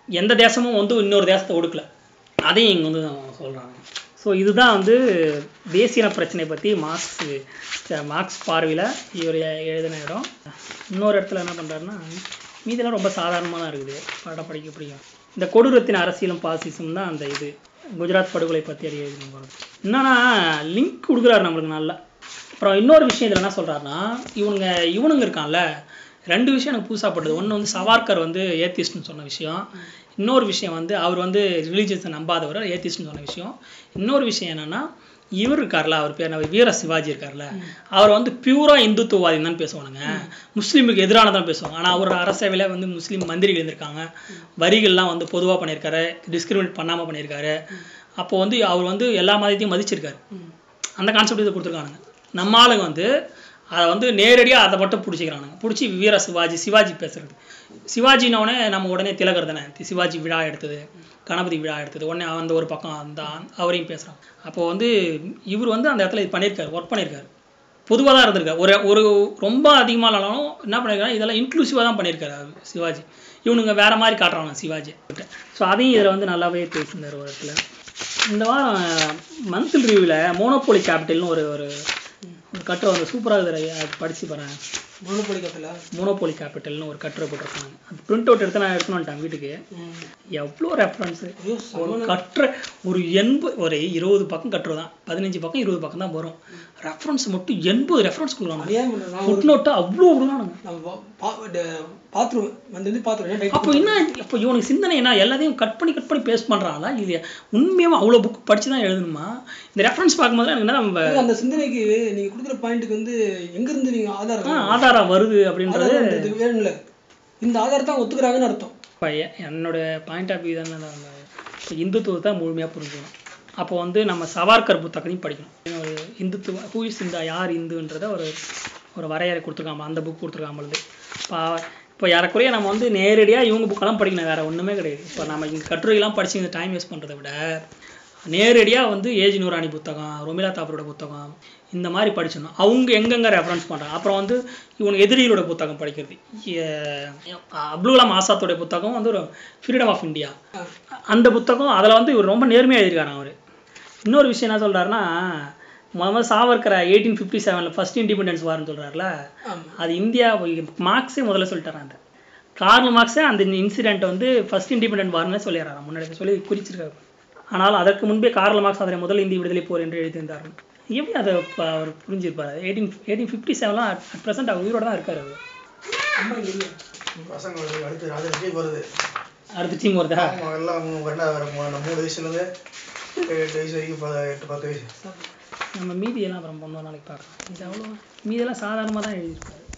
எந்த தேசமும் வந்து இன்னொரு தேசத்தை ஒடுக்கல. அதையும் இங்கே வந்து சொல்கிறாங்க ஸோ இதுதான் வந்து தேசிய பிரச்சனை பற்றி மார்க்ஸ் மார்க்ஸ் பார்வையில் இவர் எழுதின இடம். இன்னொரு இடத்துல என்ன பண்ணுறாருன்னா மீதெல்லாம் ரொம்ப சாதாரணமாக தான் இருக்குது. பாட படிக்க பிடிக்கும். இந்த கொடூரத்தின் அரசியலும் பாசிசம் தான் அந்த இது. குஜராத் படுகொலை பற்றி அறிய என்னன்னா லிங்க் கொடுக்குறாரு நம்மளுக்கு நல்லா. அப்புறம் இன்னொரு விஷயம் இதில் என்ன சொல்கிறாருன்னா இவனுங்க இவனுங்க இருக்கான்ல. ரெண்டு விஷயம் எனக்கு புதுசாகப்பட்டது ஒன்று வந்து சவார்கர் வந்து ஏத்திஸ்ட்னு சொன்ன விஷயம். இன்னொரு விஷயம் வந்து அவர் வந்து ரிலீஜியஸை நம்பாதவர் ஏத்திஸ்ட்னு சொன்ன விஷயம். இன்னொரு விஷயம் என்னென்னா இவர் இருக்கார்ல அவர் பேர் என்ன, வீர சிவாஜி இருக்கார்ல அவர் வந்து பியூரா இந்துத்துவவாதி தான் பேசுவானுங்க. முஸ்லீமுக்கு எதிரானதான் பேசுவாங்க. ஆனால் அவரோட அரசவையில் வந்து முஸ்லீம் மந்திரிகள் இருந்திருக்காங்க. வரிகள்லாம் வந்து பொதுவாக பண்ணியிருக்காரு டிஸ்கிரிமினேட் பண்ணாமல் பண்ணியிருக்காரு. அப்போ வந்து அவர் வந்து எல்லா மதத்தையும் மதிச்சிருக்காரு. அந்த கான்செப்ட் இதை கொடுத்துருக்கானுங்க. நம்ம ஆளுங்க வந்து அதை வந்து நேரடியாக அதை மட்டும் பிடிச்சிக்கிறானுங்க. பிடிச்சி வீர சிவாஜி சிவாஜி பேசுறது. சிவாஜினோடனே நம்ம உடனே திலகர் தானே? சிவாஜி விழா எடுத்தது கணபதி விழா எடுத்தது. உடனே அந்த ஒரு பக்கம் அந்த அவரையும் பேசுகிறான் அப்போ வந்து இவர் வந்து அந்த இடத்துல இது பண்ணியிருக்காரு ஒர்க் பண்ணியிருக்காரு. பொதுவாக தான் இருந்திருக்காரு. ஒரு ஒரு ரொம்ப அதிகமாக என்ன பண்ணியிருக்காரு இதெல்லாம் இன்க்ளூசிவாக தான் பண்ணியிருக்காரு சிவாஜி. இவனுங்க வேறு மாதிரி காட்டுறாங்க சிவாஜி. ஸோ அதையும் இதில் வந்து நல்லாவே பேசியிருந்தார் ஒரு இடத்துல. இந்த வாரம் மந்த்லி ரிவ்யூவில் மோனோபோலி கேபிட்டல்னு ஒரு ஒரு கட்டுரை வந்து சூப்பராக இருக்குது படிச்சு பாருங்க. மோனோபொலி கப்பல மோனோபோலி கேபிட்டல்னு ஒரு கட்டுரை போட்டிருக்காங்க. அது பிரிண்ட் அவுட் எடுத்து நான் எடுத்துன்னு வந்துட்டேன் வீட்டுக்கு. எவ்வளோ ரெஃபரன்ஸு ஐயோ ஒரு கட்டுரை ஒரு எண்பது ஒரு இருபது பக்கம் கட்டுரை தான். பதினஞ்சு பக்கம் இருபது பக்கம் தான் வரும். ரெஃபரன்ஸ் மட்டும் எண்பது ரெஃபரன்ஸ் கொடுக்குறாங்க. ஃபுட் நோட்டு அவ்வளோ விடுறானுங்க. நம்ம பாத்ரூம் வந்து வந்து பாத்ரூம் அப்போ என்ன இப்போ இவனுக்கு சிந்தனை என்ன? எல்லாத்தையும் கட் பண்ணி கட் பண்ணி பேஸ்ட் பண்ணுறாங்களா இல்லையா உண்மையாக அவ்வளோ புக் படிச்சு தான் எழுதணுமா? இந்த ரெஃபரன்ஸ் பார்க்கும்போது எனக்கு என்ன நம்ம அந்த சிந்தனைக்கு நீங்க கொடுக்குற பாயிண்ட்டுக்கு வந்து எங்க இருந்து நீங்க ஆ, ஆதாரம் ஆதாரம் வருது அப்படின்றது வேணும்ல இந்த ஆதாரத்தை ஒத்துக்கிறாங்கன்னு அர்த்தம். இப்போ என்னோட பாயிண்ட் ஆஃப் வியூ தானே இந்துத்துவத்தை முழுமையாக புரிஞ்சுக்கணும். அப்போ வந்து நம்ம சவார்கர் புத்தகத்தையும் படிக்கணும். ஒரு இந்துத்துவ ஹூ இஸ் யார் இந்துன்றத ஒரு ஒரு வரையறை கொடுத்துருக்காம அந்த புக் கொடுத்துருக்காம பொழுது. இப்போ இப்போ ஏறக்குறைய நம்ம வந்து நேரடியாக இவங்க புக்கெல்லாம் படிக்கணும் வேறு ஒன்றுமே கிடையாது. இப்போ நம்ம இங்கே கட்டுரையெல்லாம் படித்து இந்த டைம் வேஸ்ட் பண்ணுறதை விட நேரடியாக வந்து ஏஜ் நூராணி புத்தகம் ரொமிலா தாப்பரோட புத்தகம் இந்த மாதிரி படிச்சிடணும். அவங்க எங்கெங்கே ரெஃபரன்ஸ் பண்ணுறாங்க அப்புறம் வந்து இவனுக்கு எதிரிகளோட புத்தகம் படிக்கிறது. அப்துல் கலாம் ஆசாத்தோட புத்தகம் வந்து ஒரு ஃப்ரீடம் ஆஃப் இந்தியா அந்த புத்தகம் அதில் வந்து இவர் ரொம்ப நேர்மையாக எழுதியிருக்காரு அவர். இன்னொரு விஷயம் என்ன சொல்கிறாருன்னா முகமது சாவர்கர் எயிட்டீன் ஃபிஃப்டி செவனில் ஃபர்ஸ்ட் இண்டிபெண்டன்ஸ் வார்னு சொல்கிறாருல அது இந்தியா மார்க்ஸே முதல்ல சொல்லிட்டாரு அந்த. கார்ல் மார்க்ஸே அந்த இன்சிடென்ட் வந்து ஃபர்ஸ்ட் இண்டிபெண்டன்ட் வார்னு சொல்லிடுறாரு முன்னாடி சொல்லி குறிச்சிருக்காரு. ஆனால் அதற்கு முன்பே கார்ல் மார்க்ஸ் அதனை முதல் இந்திய விடுதலை போர் என்று எழுதியிருந்தார் எப்படி அதை இப்போ அவர் புரிஞ்சிருப்பாரு? எயிட்டீன் எயிட்டீன் ஃபிஃப்டி செவன்லாம் அட் ப்ரெசென்ட் அவர் உயிரோட தான் இருக்காரு அவர். அடுத்து டீம் வருதா? எல்லாம் மூணு வயசுலேருந்து எட்டு வயசு வரைக்கும் ப- எட்டு பத்து வயசு நம்ம மீதியெல்லாம் அப்புறம் பண்ணோம் நாளைக்கு பார்க்கலாம். இது அவ்வளோ மீதியெல்லாம் சாதாரணமாக தான் எழுதியிருப்பாரு.